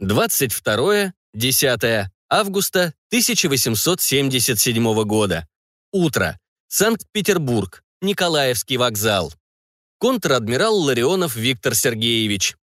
22-10 августа 1877 года. Утро. Санкт-Петербург. Николаевский вокзал. Контр-адмирал Ларионов Виктор Сергеевич.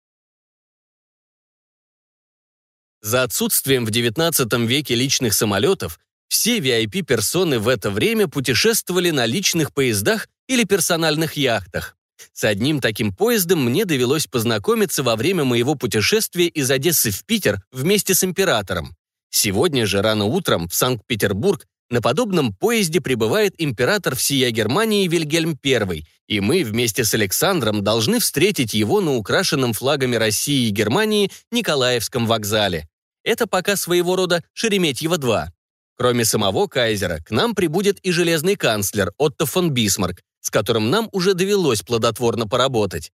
За отсутствием в XIX веке личных самолетов, все VIP-персоны в это время путешествовали на личных поездах или персональных яхтах. С одним таким поездом мне довелось познакомиться во время моего путешествия из Одессы в Питер вместе с императором. Сегодня же рано утром в Санкт-Петербург на подобном поезде прибывает император всея Германии Вильгельм I, и мы вместе с Александром должны встретить его на украшенном флагами России и Германии Николаевском вокзале. Это пока своего рода Шереметьево-2. Кроме самого кайзера, к нам прибудет и железный канцлер Отто фон Бисмарк, с которым нам уже довелось плодотворно поработать.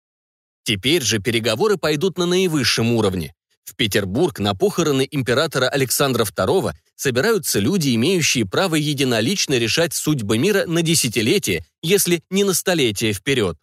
Теперь же переговоры пойдут на наивысшем уровне. В Петербург на похороны императора Александра II собираются люди, имеющие право единолично решать судьбы мира на десятилетия, если не на столетия вперед.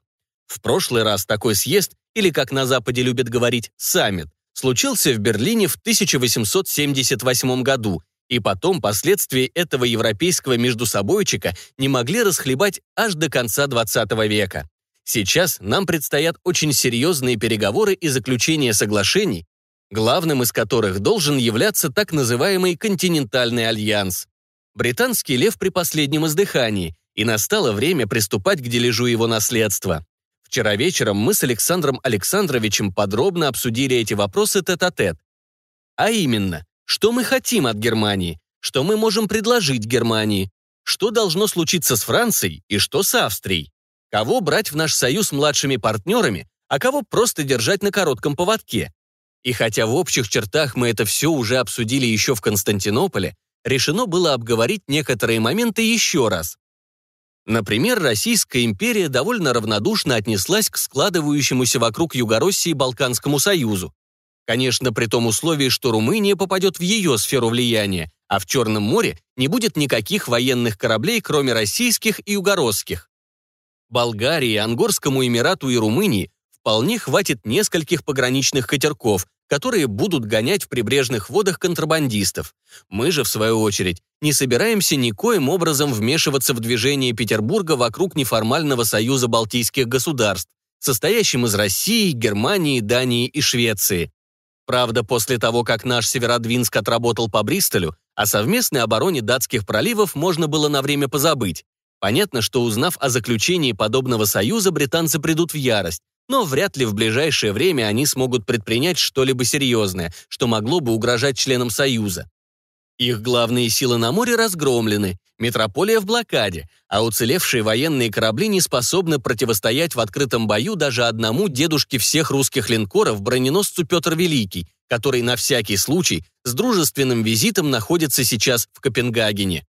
В прошлый раз такой съезд, или, как на Западе любят говорить, саммит, случился в Берлине в 1878 году, и потом последствия этого европейского междусобойчика не могли расхлебать аж до конца XX века. Сейчас нам предстоят очень серьезные переговоры и заключение соглашений, главным из которых должен являться так называемый континентальный альянс. Британский лев при последнем издыхании, и настало время приступать к дележу его наследства. Вчера вечером мы с Александром Александровичем подробно обсудили эти вопросы тет-а-тет. -тет. А именно, что мы хотим от Германии, что мы можем предложить Германии, что должно случиться с Францией и что с Австрией, кого брать в наш союз младшими партнерами, а кого просто держать на коротком поводке. И хотя в общих чертах мы это все уже обсудили еще в Константинополе, решено было обговорить некоторые моменты еще раз. Например, Российская империя довольно равнодушно отнеслась к складывающемуся вокруг Югороссии Балканскому союзу. Конечно, при том условии, что Румыния попадет в ее сферу влияния, а в Черном море не будет никаких военных кораблей, кроме российских и югородских. Болгарии, Ангорскому Эмирату и Румынии вполне хватит нескольких пограничных катерков, которые будут гонять в прибрежных водах контрабандистов. Мы же, в свою очередь, не собираемся никоим образом вмешиваться в движение Петербурга вокруг неформального союза балтийских государств, состоящим из России, Германии, Дании и Швеции. Правда, после того, как наш Северодвинск отработал по Бристолю, о совместной обороне датских проливов можно было на время позабыть. Понятно, что узнав о заключении подобного союза, британцы придут в ярость, но вряд ли в ближайшее время они смогут предпринять что-либо серьезное, что могло бы угрожать членам Союза. Их главные силы на море разгромлены, метрополия в блокаде, а уцелевшие военные корабли не способны противостоять в открытом бою даже одному дедушке всех русских линкоров броненосцу Петр Великий, который на всякий случай с дружественным визитом находится сейчас в Копенгагене.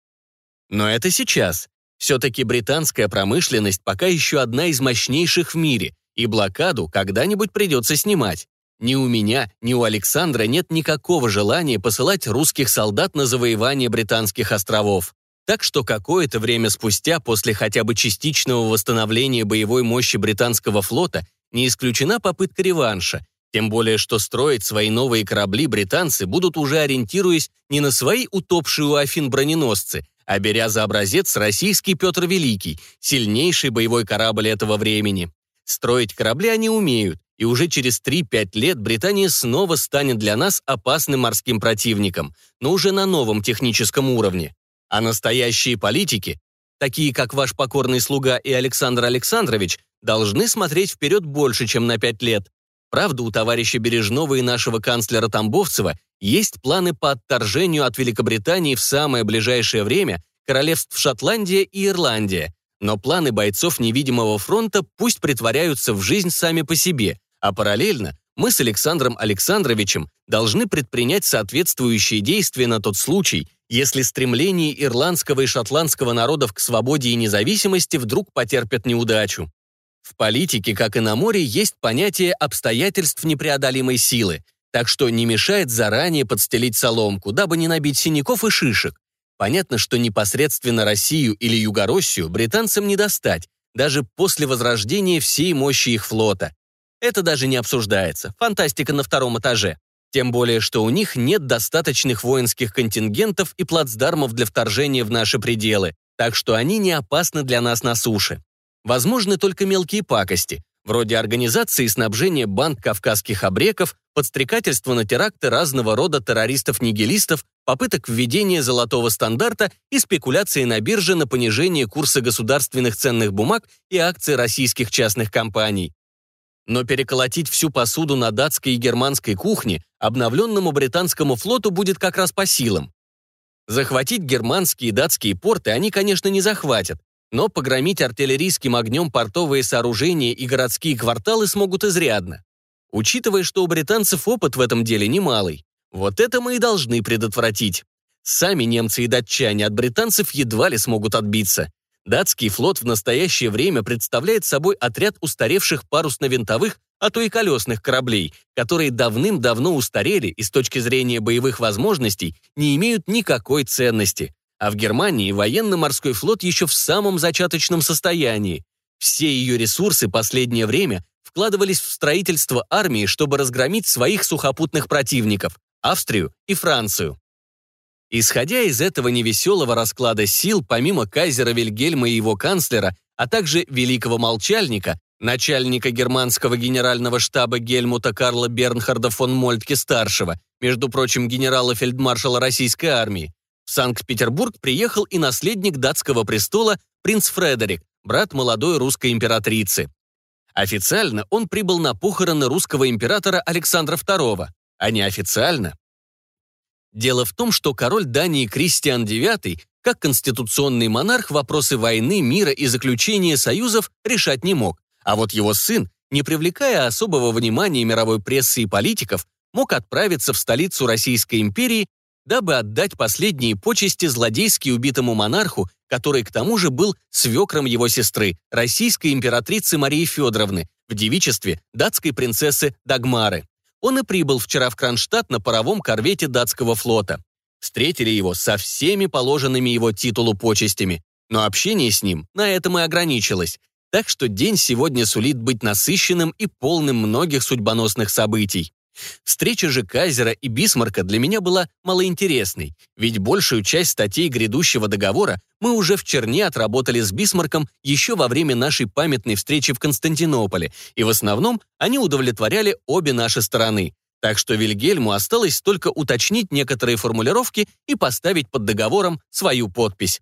Но это сейчас. Все-таки британская промышленность пока еще одна из мощнейших в мире, и блокаду когда-нибудь придется снимать. Ни у меня, ни у Александра нет никакого желания посылать русских солдат на завоевание британских островов. Так что какое-то время спустя, после хотя бы частичного восстановления боевой мощи британского флота, не исключена попытка реванша, тем более что строить свои новые корабли британцы будут уже ориентируясь не на свои утопшие у Афин броненосцы, а беря за образец российский Петр Великий, сильнейший боевой корабль этого времени. Строить корабли они умеют, и уже через 3-5 лет Британия снова станет для нас опасным морским противником, но уже на новом техническом уровне. А настоящие политики, такие как ваш покорный слуга и Александр Александрович, должны смотреть вперед больше, чем на 5 лет. Правда, у товарища Бережного и нашего канцлера Тамбовцева есть планы по отторжению от Великобритании в самое ближайшее время королевств Шотландия и Ирландия, но планы бойцов невидимого фронта пусть притворяются в жизнь сами по себе, а параллельно мы с Александром Александровичем должны предпринять соответствующие действия на тот случай, если стремление ирландского и шотландского народов к свободе и независимости вдруг потерпят неудачу. В политике, как и на море, есть понятие обстоятельств непреодолимой силы, так что не мешает заранее подстелить соломку, дабы не набить синяков и шишек. Понятно, что непосредственно Россию или Югороссию британцам не достать, даже после возрождения всей мощи их флота. Это даже не обсуждается. Фантастика на втором этаже. Тем более, что у них нет достаточных воинских контингентов и плацдармов для вторжения в наши пределы, так что они не опасны для нас на суше. Возможны только мелкие пакости, вроде организации снабжения банд кавказских обреков, подстрекательства на теракты разного рода террористов-нигилистов, попыток введения золотого стандарта и спекуляции на бирже на понижение курса государственных ценных бумаг и акций российских частных компаний. Но переколотить всю посуду на датской и германской кухне обновленному британскому флоту будет как раз по силам. Захватить германские и датские порты они, конечно, не захватят, но погромить артиллерийским огнем портовые сооружения и городские кварталы смогут изрядно. Учитывая, что у британцев опыт в этом деле немалый, вот это мы и должны предотвратить. Сами немцы и датчане от британцев едва ли смогут отбиться. Датский флот в настоящее время представляет собой отряд устаревших парусно-винтовых, а то и колесных кораблей, которые давным-давно устарели и с точки зрения боевых возможностей не имеют никакой ценности. А в Германии военно-морской флот еще в самом зачаточном состоянии. Все ее ресурсы последнее время вкладывались в строительство армии, чтобы разгромить своих сухопутных противников – Австрию и Францию. Исходя из этого невеселого расклада сил, помимо кайзера Вильгельма и его канцлера, а также великого молчальника, начальника германского генерального штаба Гельмута Карла Бернхарда фон Мольтке-старшего, между прочим, генерала-фельдмаршала российской армии, в Санкт-Петербург приехал и наследник датского престола принц Фредерик, брат молодой русской императрицы. Официально он прибыл на похороны русского императора Александра II, а неофициально Дело в том, что король Дании Кристиан IX, как конституционный монарх, вопросы войны, мира и заключения союзов решать не мог, а вот его сын, не привлекая особого внимания мировой прессы и политиков, мог отправиться в столицу Российской империи, дабы отдать последние почести злодейски убитому монарху, который к тому же был свекром его сестры, российской императрицы Марии Федоровны, в девичестве датской принцессы Дагмары. Он и прибыл вчера в Кронштадт на паровом корвете датского флота. Встретили его со всеми положенными его титулу почестями, но общение с ним на этом и ограничилось. Так что день сегодня сулит быть насыщенным и полным многих судьбоносных событий. Встреча же Кайзера и Бисмарка для меня была малоинтересной, ведь большую часть статей грядущего договора мы уже в Черне отработали с Бисмарком еще во время нашей памятной встречи в Константинополе, и в основном они удовлетворяли обе наши стороны. Так что Вильгельму осталось только уточнить некоторые формулировки и поставить под договором свою подпись.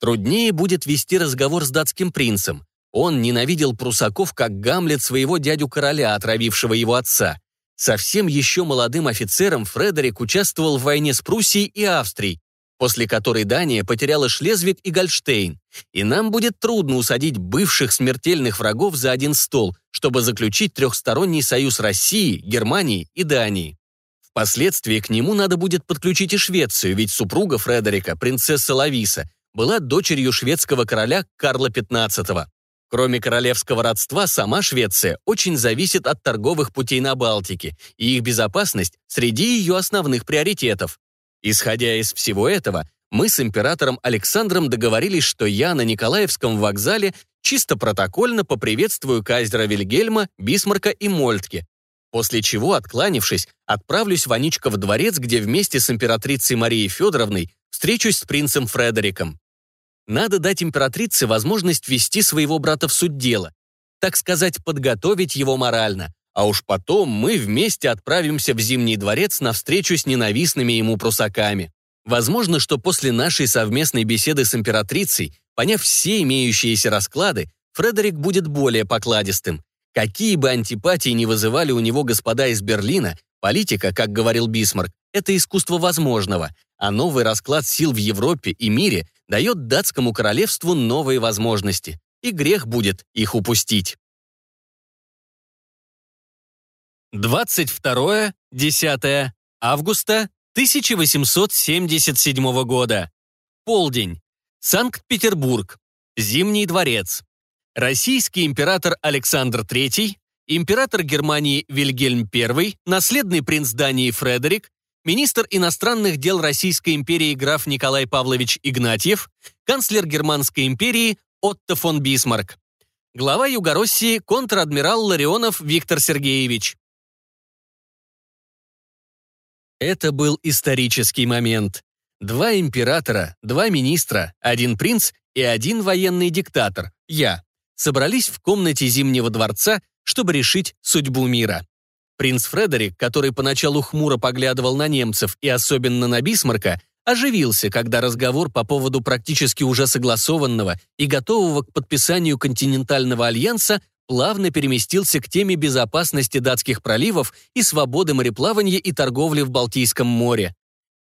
Труднее будет вести разговор с датским принцем. Он ненавидел прусаков, как Гамлет своего дядю-короля, отравившего его отца. Совсем еще молодым офицером Фредерик участвовал в войне с Пруссией и Австрией, после которой Дания потеряла Шлезвиг и Гольштейн. И нам будет трудно усадить бывших смертельных врагов за один стол, чтобы заключить трехсторонний союз России, Германии и Дании. Впоследствии к нему надо будет подключить и Швецию, ведь супруга Фредерика, принцесса Лависа, была дочерью шведского короля Карла XV. Кроме королевского родства, сама Швеция очень зависит от торговых путей на Балтике, и их безопасность среди ее основных приоритетов. Исходя из всего этого, мы с императором Александром договорились, что я на Николаевском вокзале чисто протокольно поприветствую кайзера Вильгельма, Бисмарка и Мольтке, после чего, откланившись, отправлюсь в Аничков дворец, где вместе с императрицей Марией Федоровной встречусь с принцем Фредериком. Надо дать императрице возможность вести своего брата в суд дела, так сказать, подготовить его морально, а уж потом мы вместе отправимся в Зимний дворец на встречу с ненавистными ему прусаками. Возможно, что после нашей совместной беседы с императрицей, поняв все имеющиеся расклады, Фредерик будет более покладистым. Какие бы антипатии ни вызывали у него господа из Берлина, политика, как говорил Бисмарк, это искусство возможного, а новый расклад сил в Европе и мире дает датскому королевству новые возможности, и грех будет их упустить. 22-10 августа 1877 года. Полдень. Санкт-Петербург. Зимний дворец. Российский император Александр III, император Германии Вильгельм I, наследный принц Дании Фредерик, министр иностранных дел Российской империи граф Николай Павлович Игнатьев, канцлер Германской империи Отто фон Бисмарк, глава Югороссии контр-адмирал Ларионов Виктор Сергеевич, Это был исторический момент. Два императора, два министра, один принц и один военный диктатор, я, собрались в комнате Зимнего дворца, чтобы решить судьбу мира. Принц Фредерик, который поначалу хмуро поглядывал на немцев и особенно на Бисмарка, оживился, когда разговор по поводу практически уже согласованного и готового к подписанию континентального альянса плавно переместился к теме безопасности датских проливов и свободы мореплавания и торговли в Балтийском море.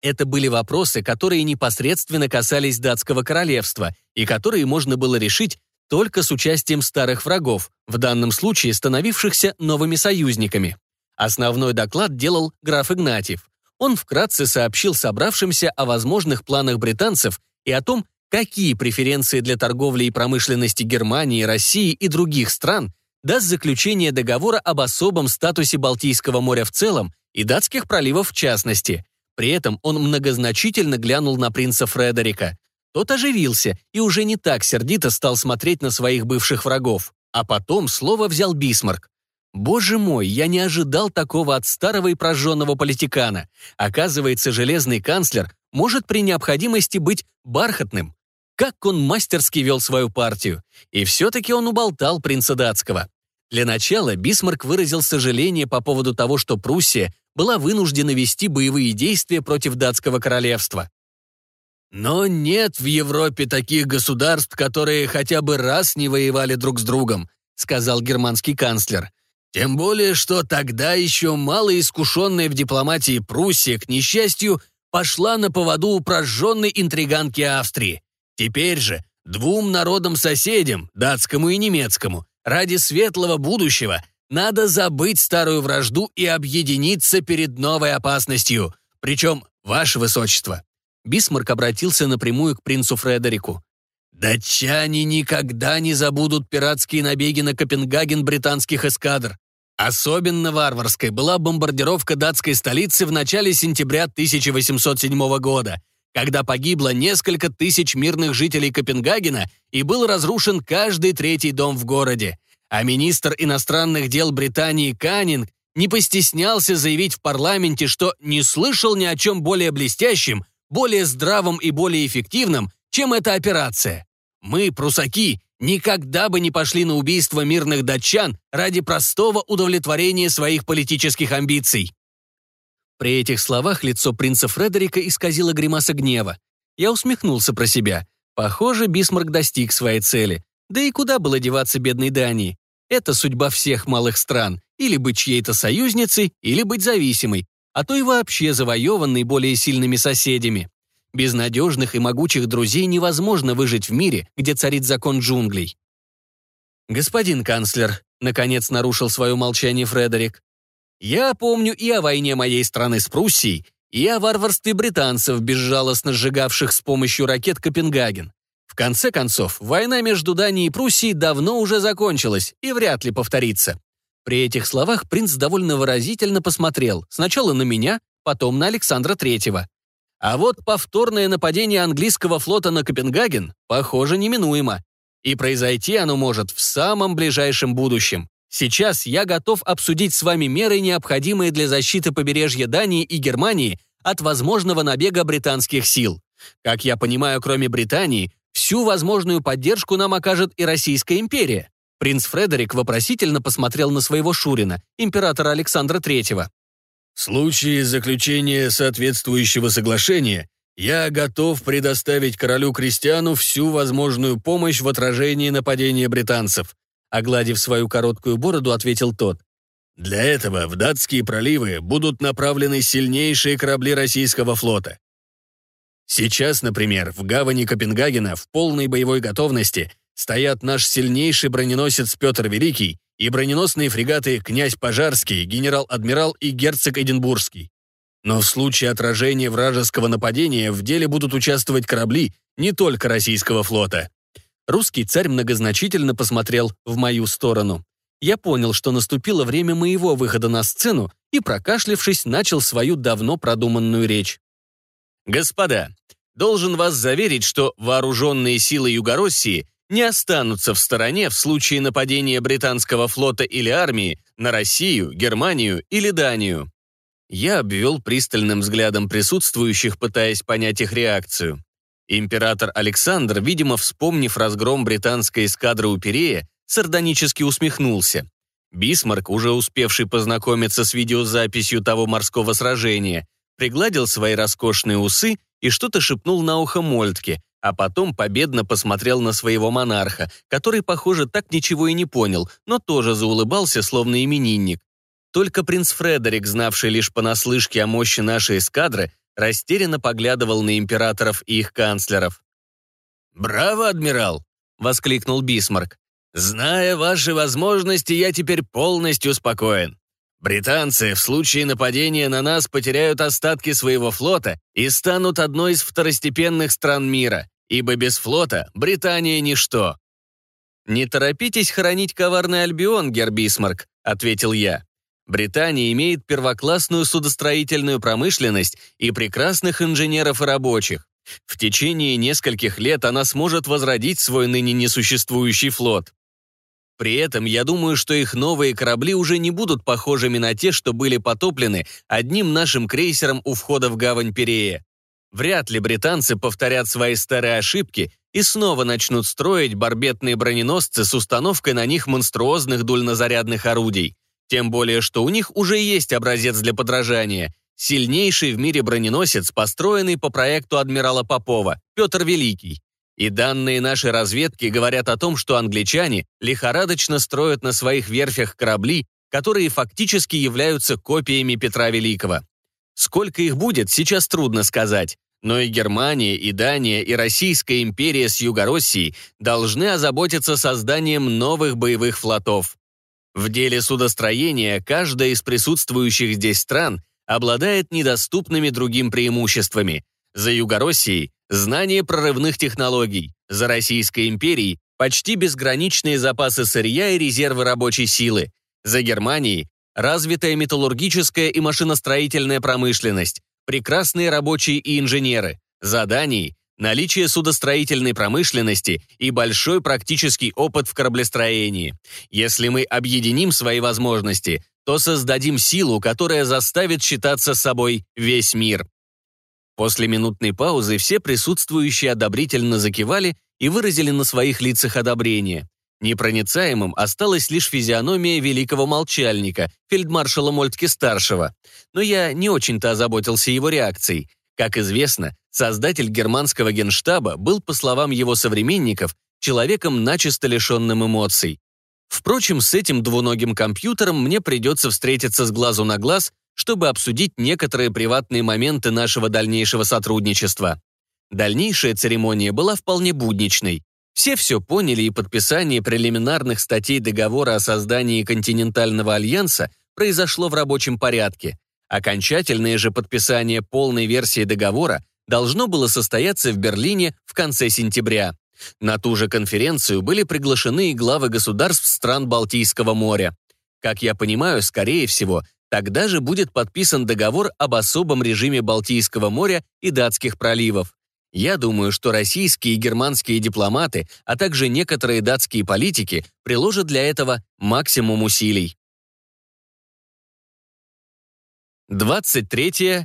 Это были вопросы, которые непосредственно касались датского королевства и которые можно было решить только с участием старых врагов, в данном случае становившихся новыми союзниками. Основной доклад делал граф Игнатьев. Он вкратце сообщил собравшимся о возможных планах британцев и о том, какие преференции для торговли и промышленности Германии, России и других стран даст заключение договора об особом статусе Балтийского моря в целом и датских проливов в частности. При этом он многозначительно глянул на принца Фредерика. Тот оживился и уже не так сердито стал смотреть на своих бывших врагов. А потом слово взял Бисмарк. Боже мой, я не ожидал такого от старого и прожженного политикана. Оказывается, железный канцлер может при необходимости быть бархатным. Как он мастерски вел свою партию. И все-таки он уболтал принца датского. Для начала Бисмарк выразил сожаление по поводу того, что Пруссия была вынуждена вести боевые действия против датского королевства. Но нет в Европе таких государств, которые хотя бы раз не воевали друг с другом, сказал германский канцлер. Тем более, что тогда еще малоискушенная в дипломатии Пруссия, к несчастью, пошла на поводу у интриганки Австрии. Теперь же двум народам-соседям, датскому и немецкому, ради светлого будущего надо забыть старую вражду и объединиться перед новой опасностью. Причем, ваше высочество. Бисмарк обратился напрямую к принцу Фредерику. Датчане никогда не забудут пиратские набеги на Копенгаген британских эскадр. Особенно варварской была бомбардировка датской столицы в начале сентября 1807 года, когда погибло несколько тысяч мирных жителей Копенгагена и был разрушен каждый третий дом в городе. А министр иностранных дел Британии Каннинг не постеснялся заявить в парламенте, что не слышал ни о чем более блестящем, более здравом и более эффективном, чем эта операция. Мы, прусаки, никогда бы не пошли на убийство мирных датчан ради простого удовлетворения своих политических амбиций. При этих словах лицо принца Фредерика исказило гримаса гнева. Я усмехнулся про себя. Похоже, Бисмарк достиг своей цели. Да и куда было деваться бедной Дании? Это судьба всех малых стран. Или быть чьей-то союзницей, или быть зависимой, а то и вообще завоеванной более сильными соседями. Без надежных и могучих друзей невозможно выжить в мире, где царит закон джунглей. «Господин канцлер», — наконец нарушил свое молчание Фредерик, я помню и о войне моей страны с Пруссией, и о варварстве британцев, безжалостно сжигавших с помощью ракет Копенгаген. В конце концов, война между Данией и Пруссией давно уже закончилась и вряд ли повторится. При этих словах принц довольно выразительно посмотрел сначала на меня, потом на Александра Третьего. А вот повторное нападение английского флота на Копенгаген, похоже, неминуемо. И произойти оно может в самом ближайшем будущем. Сейчас я готов обсудить с вами меры, необходимые для защиты побережья Дании и Германии от возможного набега британских сил. Как я понимаю, кроме Британии, всю возможную поддержку нам окажет и Российская империя. Принц Фредерик вопросительно посмотрел на своего Шурина, императора Александра III. В случае заключения соответствующего соглашения я готов предоставить королю Кристиану всю возможную помощь в отражении нападения британцев. Огладив свою короткую бороду, ответил тот. «Для этого в датские проливы будут направлены сильнейшие корабли российского флота. Сейчас, например, в гавани Копенгагена в полной боевой готовности стоят наш сильнейший броненосец Петр Великий и броненосные фрегаты «Князь Пожарский», «Генерал-адмирал» и «Герцог Эдинбургский». Но в случае отражения вражеского нападения в деле будут участвовать корабли не только российского флота. Русский царь многозначительно посмотрел в мою сторону. Я понял, что наступило время моего выхода на сцену и, прокашлившись, начал свою давно продуманную речь. «Господа, должен вас заверить, что вооруженные силы Югороссии не останутся в стороне в случае нападения британского флота или армии на Россию, Германию или Данию. Я обвел пристальным взглядом присутствующих, пытаясь понять их реакцию. Император Александр, видимо, вспомнив разгром британской эскадры у Перея, сардонически усмехнулся. Бисмарк, уже успевший познакомиться с видеозаписью того морского сражения, пригладил свои роскошные усы и что-то шепнул на ухо Мольтке, а потом победно посмотрел на своего монарха, который, похоже, так ничего и не понял, но тоже заулыбался, словно именинник. Только принц Фредерик, знавший лишь понаслышке о мощи нашей эскадры, растерянно поглядывал на императоров и их канцлеров. «Браво, адмирал!» — воскликнул Бисмарк. «Зная ваши возможности, я теперь полностью спокоен. Британцы в случае нападения на нас потеряют остатки своего флота и станут одной из второстепенных стран мира, ибо без флота Британия – ничто». «Не торопитесь хоронить коварный Альбион, Гербисмарк», — ответил я. Британия имеет первоклассную судостроительную промышленность и прекрасных инженеров и рабочих. В течение нескольких лет она сможет возродить свой ныне несуществующий флот. При этом я думаю, что их новые корабли уже не будут похожими на те, что были потоплены одним нашим крейсером у входа в гавань Перея. Вряд ли британцы повторят свои старые ошибки и снова начнут строить барбетные броненосцы с установкой на них монструозных дульнозарядных орудий. Тем более, что у них уже есть образец для подражания – сильнейший в мире броненосец, построенный по проекту адмирала Попова, Петр Великий. И данные нашей разведки говорят о том, что англичане лихорадочно строят на своих верфях корабли, которые фактически являются копиями Петра Великого. Сколько их будет, сейчас трудно сказать. Но и Германия, и Дания, и Российская империя с Юго-Россией должны озаботиться созданием новых боевых флотов. В деле судостроения каждая из присутствующих здесь стран обладает недоступными другим преимуществами. За Юго-Россией знание прорывных технологий, за Российской империей почти безграничные запасы сырья и резервы рабочей силы, за Германией развитая металлургическая и машиностроительная промышленность, прекрасные рабочие и инженеры, за Данией наличие судостроительной промышленности и большой практический опыт в кораблестроении. Если мы объединим свои возможности, то создадим силу, которая заставит считаться собой весь мир. После минутной паузы все присутствующие одобрительно закивали и выразили на своих лицах одобрение. Непроницаемым осталась лишь физиономия великого молчальника, фельдмаршала Мольтке-старшего. Но я не очень-то озаботился его реакцией. Как известно, создатель германского генштаба был, по словам его современников, человеком начисто лишенным эмоций. Впрочем, с этим двуногим компьютером мне придется встретиться с глазу на глаз чтобы обсудить некоторые приватные моменты нашего дальнейшего сотрудничества. Дальнейшая церемония была вполне будничной. Все все поняли, и подписание прелиминарных статей договора о создании континентального альянса произошло в рабочем порядке. Окончательное же подписание полной версии договора должно было состояться в Берлине в конце сентября. На ту же конференцию были приглашены и главы государств стран Балтийского моря. Как я понимаю, скорее всего, Тогда же будет подписан договор об особом режиме Балтийского моря и датских проливов. Я думаю, что российские и германские дипломаты, а также некоторые датские политики приложат для этого максимум усилий. 23-11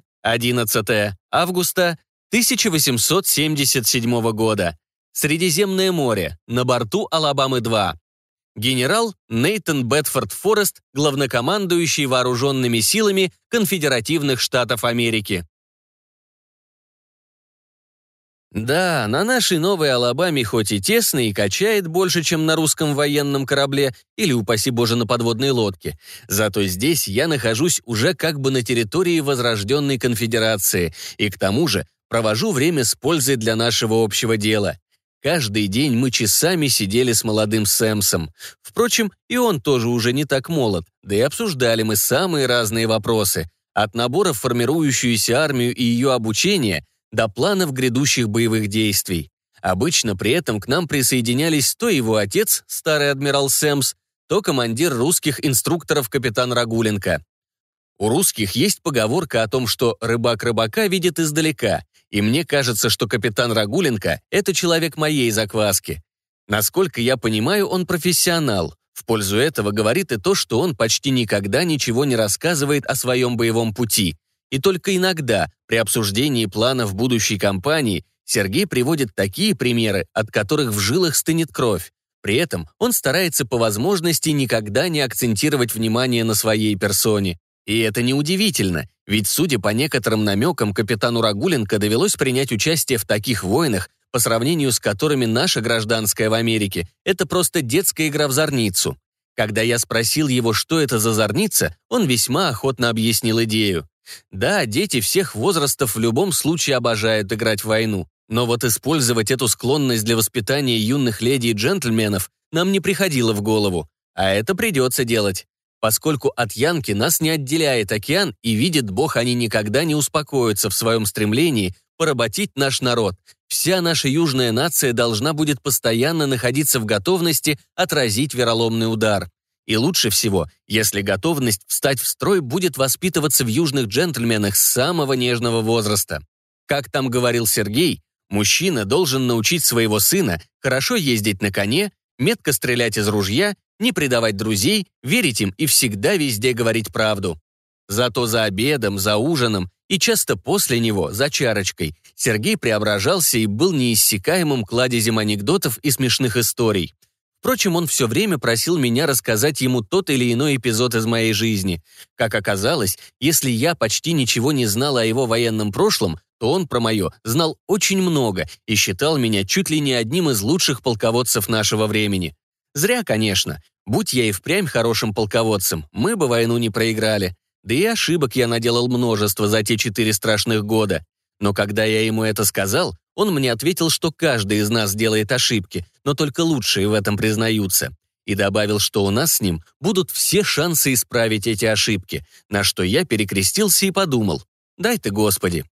августа 1877 года. Средиземное море. На борту Алабамы-2 генерал Нейтан Бетфорд Форест, главнокомандующий вооруженными силами Конфедеративных Штатов Америки. Да, на нашей новой Алабаме хоть и тесно и качает больше, чем на русском военном корабле или, упаси боже, на подводной лодке. Зато здесь я нахожусь уже как бы на территории Возрожденной Конфедерации и, к тому же, провожу время с пользой для нашего общего дела. Каждый день мы часами сидели с молодым Сэмсом. Впрочем, и он тоже уже не так молод, да и обсуждали мы самые разные вопросы. От набора в формирующуюся армию и ее обучения до планов грядущих боевых действий. Обычно при этом к нам присоединялись то его отец, старый адмирал Сэмс, то командир русских инструкторов капитан Рагуленко. У русских есть поговорка о том, что рыбак рыбака видит издалека, и мне кажется, что капитан Рагуленко — это человек моей закваски. Насколько я понимаю, он профессионал. В пользу этого говорит и то, что он почти никогда ничего не рассказывает о своем боевом пути. И только иногда, при обсуждении планов будущей кампании, Сергей приводит такие примеры, от которых в жилах стынет кровь. При этом он старается по возможности никогда не акцентировать внимание на своей персоне. И это неудивительно, ведь, судя по некоторым намекам, капитану Рагуленко довелось принять участие в таких войнах, по сравнению с которыми наша гражданская в Америке – это просто детская игра в зорницу. Когда я спросил его, что это за зорница, он весьма охотно объяснил идею. Да, дети всех возрастов в любом случае обожают играть в войну, но вот использовать эту склонность для воспитания юных леди и джентльменов нам не приходило в голову, а это придется делать. Поскольку от Янки нас не отделяет океан, и видит Бог, они никогда не успокоятся в своем стремлении поработить наш народ, Вся наша южная нация должна будет постоянно находиться в готовности отразить вероломный удар. И лучше всего, если готовность встать в строй будет воспитываться в южных джентльменах с самого нежного возраста. Как там говорил Сергей, мужчина должен научить своего сына хорошо ездить на коне, метко стрелять из ружья, не предавать друзей, верить им и всегда везде говорить правду. Зато за обедом, за ужином и часто после него, за чарочкой, Сергей преображался и был неиссякаемым кладезем анекдотов и смешных историй. Впрочем, он все время просил меня рассказать ему тот или иной эпизод из моей жизни. Как оказалось, если я почти ничего не знал о его военном прошлом, то он про мое знал очень много и считал меня чуть ли не одним из лучших полководцев нашего времени. Зря, конечно. Будь я и впрямь хорошим полководцем, мы бы войну не проиграли. Да и ошибок я наделал множество за те четыре страшных года. Но когда я ему это сказал, он мне ответил, что каждый из нас делает ошибки, но только лучшие в этом признаются. И добавил, что у нас с ним будут все шансы исправить эти ошибки, на что я перекрестился и подумал, дай ты, Господи.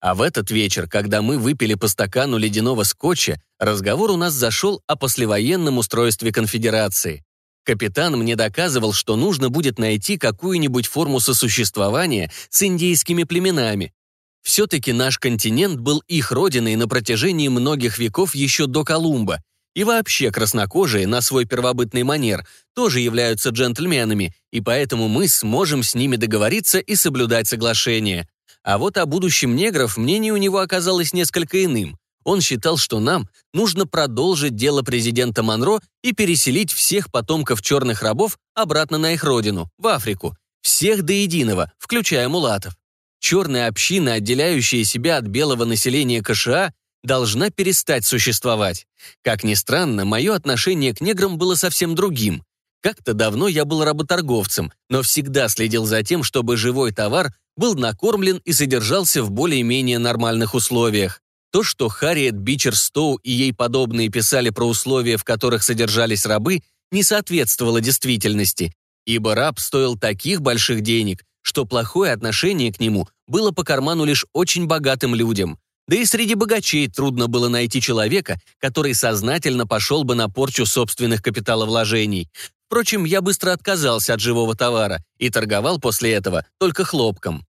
А в этот вечер, когда мы выпили по стакану ледяного скотча, разговор у нас зашел о послевоенном устройстве конфедерации. Капитан мне доказывал, что нужно будет найти какую-нибудь форму сосуществования с индейскими племенами. Все-таки наш континент был их родиной на протяжении многих веков еще до Колумба. И вообще краснокожие на свой первобытный манер тоже являются джентльменами, и поэтому мы сможем с ними договориться и соблюдать соглашение. А вот о будущем негров мнение у него оказалось несколько иным. Он считал, что нам нужно продолжить дело президента Монро и переселить всех потомков черных рабов обратно на их родину, в Африку. Всех до единого, включая мулатов. Черная община, отделяющая себя от белого населения КША, должна перестать существовать. Как ни странно, мое отношение к неграм было совсем другим. Как-то давно я был работорговцем, но всегда следил за тем, чтобы живой товар был накормлен и содержался в более-менее нормальных условиях. То, что Харриет Бичер Стоу и ей подобные писали про условия, в которых содержались рабы, не соответствовало действительности, ибо раб стоил таких больших денег, что плохое отношение к нему было по карману лишь очень богатым людям. Да и среди богачей трудно было найти человека, который сознательно пошел бы на порчу собственных капиталовложений. Впрочем, я быстро отказался от живого товара и торговал после этого только хлопком.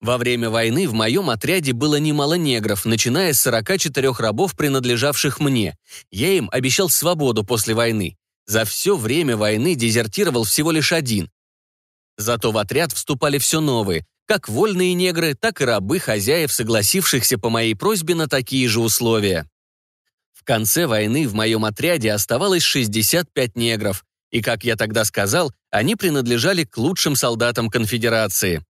Во время войны в моем отряде было немало негров, начиная с 44 рабов, принадлежавших мне. Я им обещал свободу после войны. За все время войны дезертировал всего лишь один. Зато в отряд вступали все новые, как вольные негры, так и рабы хозяев, согласившихся по моей просьбе на такие же условия. В конце войны в моем отряде оставалось 65 негров, и, как я тогда сказал, они принадлежали к лучшим солдатам конфедерации.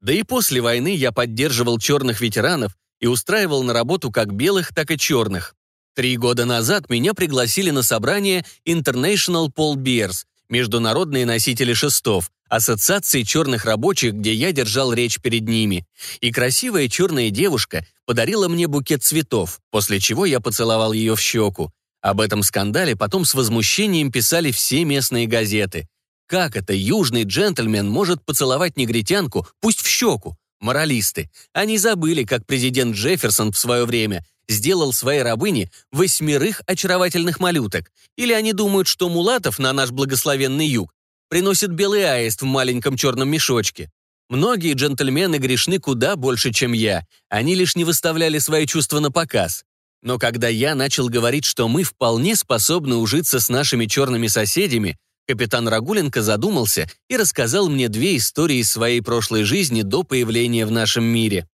Да и после войны я поддерживал черных ветеранов и устраивал на работу как белых, так и черных. Три года назад меня пригласили на собрание International Pole Bears, международные носители шестов, ассоциации черных рабочих, где я держал речь перед ними. И красивая черная девушка подарила мне букет цветов, после чего я поцеловал ее в щеку. Об этом скандале потом с возмущением писали все местные газеты. Как это южный джентльмен может поцеловать негритянку, пусть в щеку? Моралисты. Они забыли, как президент Джефферсон в свое время сделал своей рабыне восьмерых очаровательных малюток. Или они думают, что мулатов на наш благословенный юг приносит белый аист в маленьком черном мешочке. Многие джентльмены грешны куда больше, чем я. Они лишь не выставляли свои чувства на показ. Но когда я начал говорить, что мы вполне способны ужиться с нашими черными соседями, Капитан Рагуленко задумался и рассказал мне две истории из своей прошлой жизни до появления в нашем мире.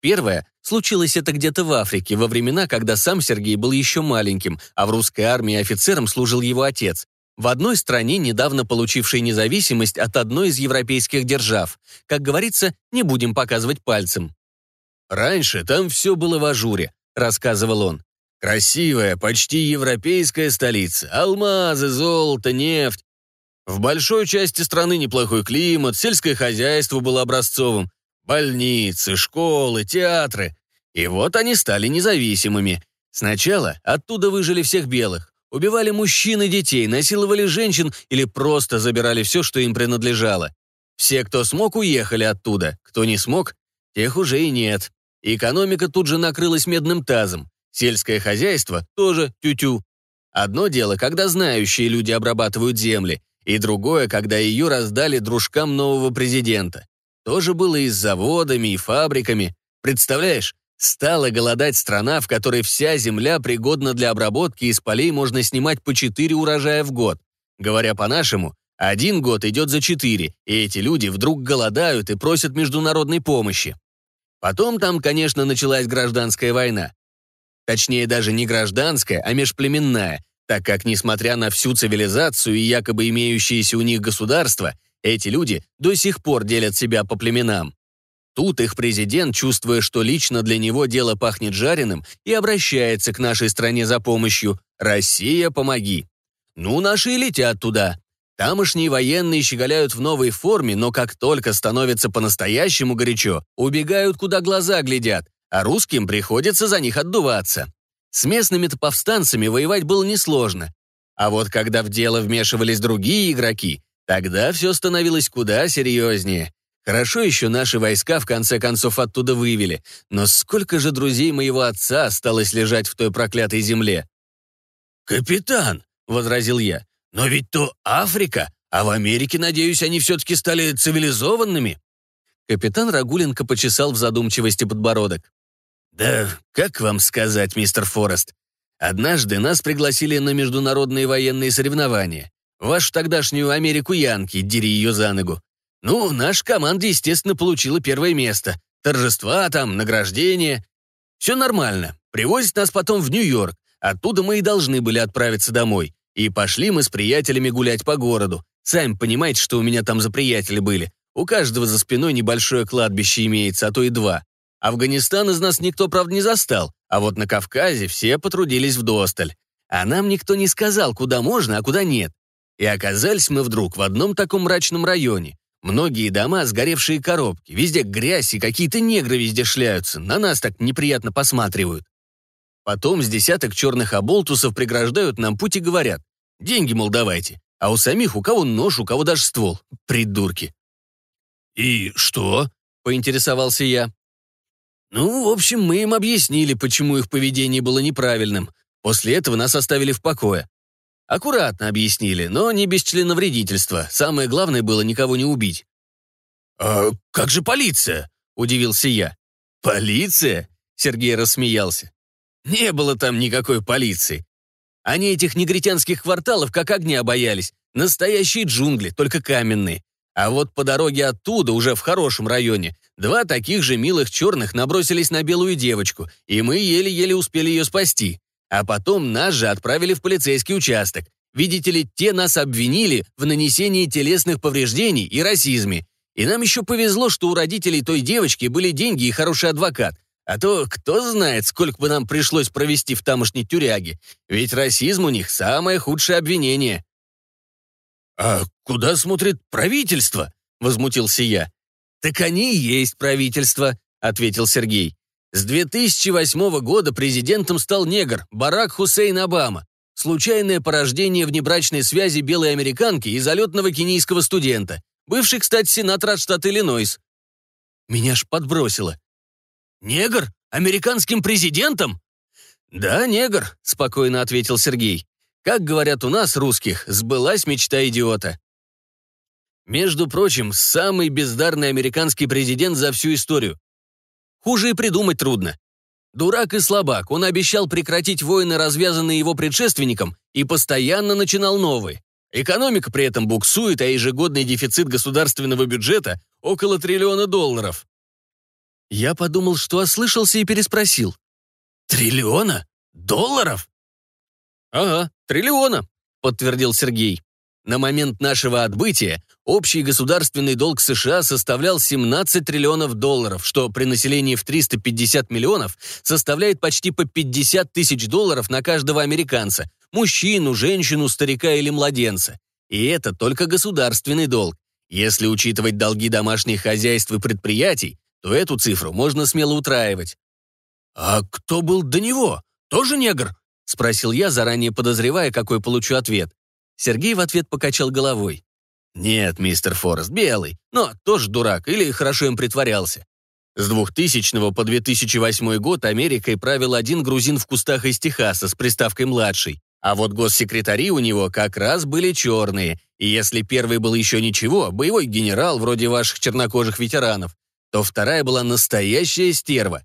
Первая случилось это где-то в Африке, во времена, когда сам Сергей был еще маленьким, а в русской армии офицером служил его отец. В одной стране, недавно получившей независимость от одной из европейских держав. Как говорится, не будем показывать пальцем. «Раньше там все было в ажуре», — рассказывал он. «Красивая, почти европейская столица. Алмазы, золото, нефть. В большой части страны неплохой климат, сельское хозяйство было образцовым, больницы, школы, театры. И вот они стали независимыми. Сначала оттуда выжили всех белых, убивали мужчин и детей, насиловали женщин или просто забирали все, что им принадлежало. Все, кто смог, уехали оттуда, кто не смог, тех уже и нет. Экономика тут же накрылась медным тазом. Сельское хозяйство тоже тю-тю. Одно дело, когда знающие люди обрабатывают земли, и другое, когда ее раздали дружкам нового президента. Тоже было и с заводами, и фабриками. Представляешь, стала голодать страна, в которой вся земля пригодна для обработки, и с полей можно снимать по четыре урожая в год. Говоря по-нашему, один год идет за четыре, и эти люди вдруг голодают и просят международной помощи. Потом там, конечно, началась гражданская война. Точнее, даже не гражданская, а межплеменная, так как, несмотря на всю цивилизацию и якобы имеющиеся у них государства, эти люди до сих пор делят себя по племенам. Тут их президент, чувствуя, что лично для него дело пахнет жареным, и обращается к нашей стране за помощью «Россия, помоги». Ну, наши и летят туда. Тамошние военные щеголяют в новой форме, но как только становится по-настоящему горячо, убегают, куда глаза глядят, а русским приходится за них отдуваться. С местными-то повстанцами воевать было несложно. А вот когда в дело вмешивались другие игроки, тогда все становилось куда серьезнее. Хорошо еще наши войска в конце концов оттуда вывели, но сколько же друзей моего отца осталось лежать в той проклятой земле? «Капитан», — возразил я, — «но ведь то Африка, а в Америке, надеюсь, они все-таки стали цивилизованными». Капитан Рагуленко почесал в задумчивости подбородок. «Да как вам сказать, мистер Форест? Однажды нас пригласили на международные военные соревнования. Вашу тогдашнюю Америку Янки, дери ее за ногу. Ну, наша команда, естественно, получила первое место. Торжества там, награждение. Все нормально. Привозят нас потом в Нью-Йорк. Оттуда мы и должны были отправиться домой. И пошли мы с приятелями гулять по городу. Сами понимаете, что у меня там за приятели были. У каждого за спиной небольшое кладбище имеется, а то и два. Афганистан из нас никто, правда, не застал, а вот на Кавказе все потрудились вдосталь. А нам никто не сказал, куда можно, а куда нет. И оказались мы вдруг в одном таком мрачном районе. Многие дома, сгоревшие коробки, везде грязь и какие-то негры везде шляются, на нас так неприятно посматривают. Потом с десяток черных оболтусов преграждают нам путь и говорят, деньги, мол, давайте, а у самих у кого нож, у кого даже ствол. Придурки. «И что?» — поинтересовался я. Ну, в общем, мы им объяснили, почему их поведение было неправильным. После этого нас оставили в покое. Аккуратно объяснили, но не без членовредительства. Самое главное было никого не убить. «А как же полиция?» – удивился я. «Полиция?» – Сергей рассмеялся. «Не было там никакой полиции. Они этих негритянских кварталов как огня боялись. Настоящие джунгли, только каменные. А вот по дороге оттуда, уже в хорошем районе, два таких же милых черных набросились на белую девочку, и мы еле-еле успели ее спасти. А потом нас же отправили в полицейский участок. Видите ли, те нас обвинили в нанесении телесных повреждений и расизме. И нам еще повезло, что у родителей той девочки были деньги и хороший адвокат. А то кто знает, сколько бы нам пришлось провести в тамошней тюряге. Ведь расизм у них самое худшее обвинение. «А куда смотрит правительство?» — возмутился я. «Так они и есть правительство», — ответил Сергей. «С 2008 года президентом стал негр Барак Хусейн Обама. Случайное порождение внебрачной связи белой американки и залетного кенийского студента, бывший, кстати, сенатор от штата Иллинойс. Меня ж подбросило. «Негр? Американским президентом?» «Да, негр», — спокойно ответил Сергей. Как говорят у нас, русских, сбылась мечта идиота. Между прочим, самый бездарный американский президент за всю историю. Хуже и придумать трудно. Дурак и слабак, он обещал прекратить войны, развязанные его предшественником, и постоянно начинал новые. Экономика при этом буксует, а ежегодный дефицит государственного бюджета около триллиона долларов. Я подумал, что ослышался и переспросил. «Триллиона? Долларов?» «Ага, триллиона», — подтвердил Сергей. На момент нашего отбытия общий государственный долг США составлял 17 триллионов долларов, что при населении в 350 миллионов составляет почти по 50 тысяч долларов на каждого американца, мужчину, женщину, старика или младенца. И это только государственный долг. Если учитывать долги домашних хозяйств и предприятий, то эту цифру можно смело утраивать. «А кто был до него? Тоже негр?» — спросил я, заранее подозревая, какой получу ответ. Сергей в ответ покачал головой. «Нет, мистер Форест, белый, но тоже дурак или хорошо им притворялся. С 2000 по 2008 год Америкой правил один грузин в кустах из Техаса с приставкой «младший». А вот госсекретари у него как раз были черные, и если первый был еще ничего, боевой генерал, вроде ваших чернокожих ветеранов, то вторая была настоящая стерва.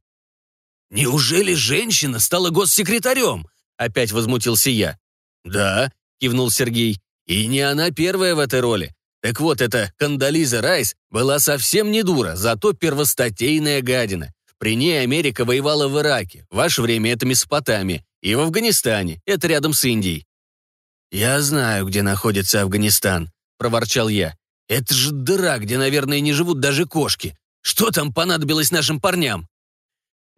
«Неужели женщина стала госсекретарем?» — опять возмутился я. «Да, кивнул Сергей. «И не она первая в этой роли. Так вот, эта Кандализа Райс была совсем не дура, зато первостатейная гадина. При ней Америка воевала в Ираке, в ваше время это Месопотамия, и в Афганистане, это рядом с Индией». «Я знаю, где находится Афганистан», — проворчал я. «Это же дыра, где, наверное, не живут даже кошки. Что там понадобилось нашим парням?»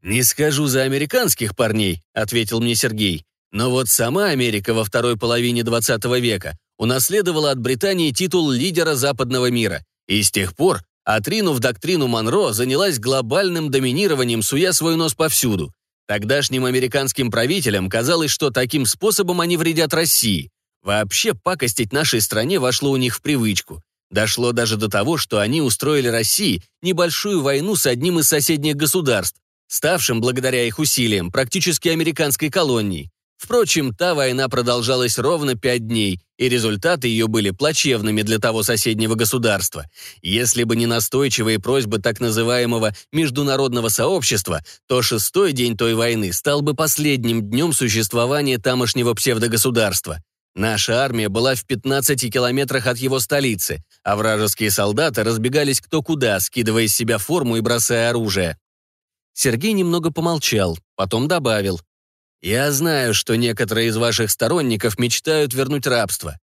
«Не скажу за американских парней», — ответил мне Сергей. Но вот сама Америка во второй половине 20 века унаследовала от Британии титул лидера западного мира, и с тех пор, отринув доктрину Монро, занялась глобальным доминированием, суя свой нос повсюду. Тогдашним американским правителям казалось, что таким способом они вредят России. Вообще пакостить нашей стране вошло у них в привычку. Дошло даже до того, что они устроили России небольшую войну с одним из соседних государств, ставшим, благодаря их усилиям, практически американской колонией. Впрочем, та война продолжалась ровно пять дней, и результаты ее были плачевными для того соседнего государства. Если бы не настойчивые просьбы так называемого международного сообщества, то шестой день той войны стал бы последним днем существования тамошнего псевдогосударства. Наша армия была в 15 километрах от его столицы, а вражеские солдаты разбегались кто куда, скидывая из себя форму и бросая оружие. Сергей немного помолчал, потом добавил. Я знаю, что некоторые из ваших сторонников мечтают вернуть рабство.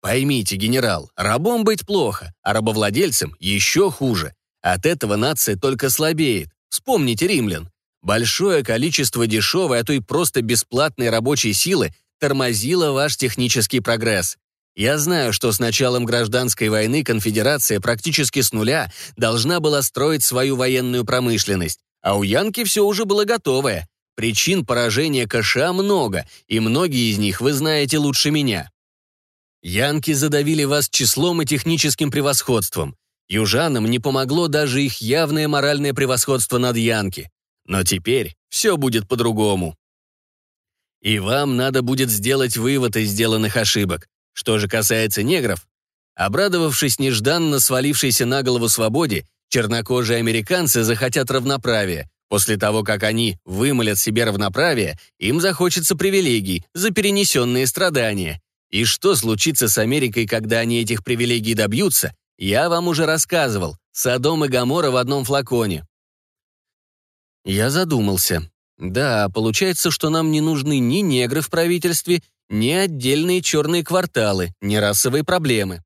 Поймите, генерал, рабом быть плохо, а рабовладельцем еще хуже. От этого нация только слабеет. Вспомните римлян. Большое количество дешевой, а то и просто бесплатной рабочей силы тормозило ваш технический прогресс. Я знаю, что с началом гражданской войны конфедерация практически с нуля должна была строить свою военную промышленность, а у Янки все уже было готовое. Причин поражения КША много, и многие из них вы знаете лучше меня. Янки задавили вас числом и техническим превосходством. Южанам не помогло даже их явное моральное превосходство над Янки. Но теперь все будет по-другому. И вам надо будет сделать вывод из сделанных ошибок. Что же касается негров, обрадовавшись нежданно свалившейся на голову свободе, чернокожие американцы захотят равноправия, После того, как они вымолят себе равноправие, им захочется привилегий за перенесенные страдания. И что случится с Америкой, когда они этих привилегий добьются, я вам уже рассказывал. Содом и Гамора в одном флаконе. Я задумался. Да, получается, что нам не нужны ни негры в правительстве, ни отдельные черные кварталы, ни расовые проблемы.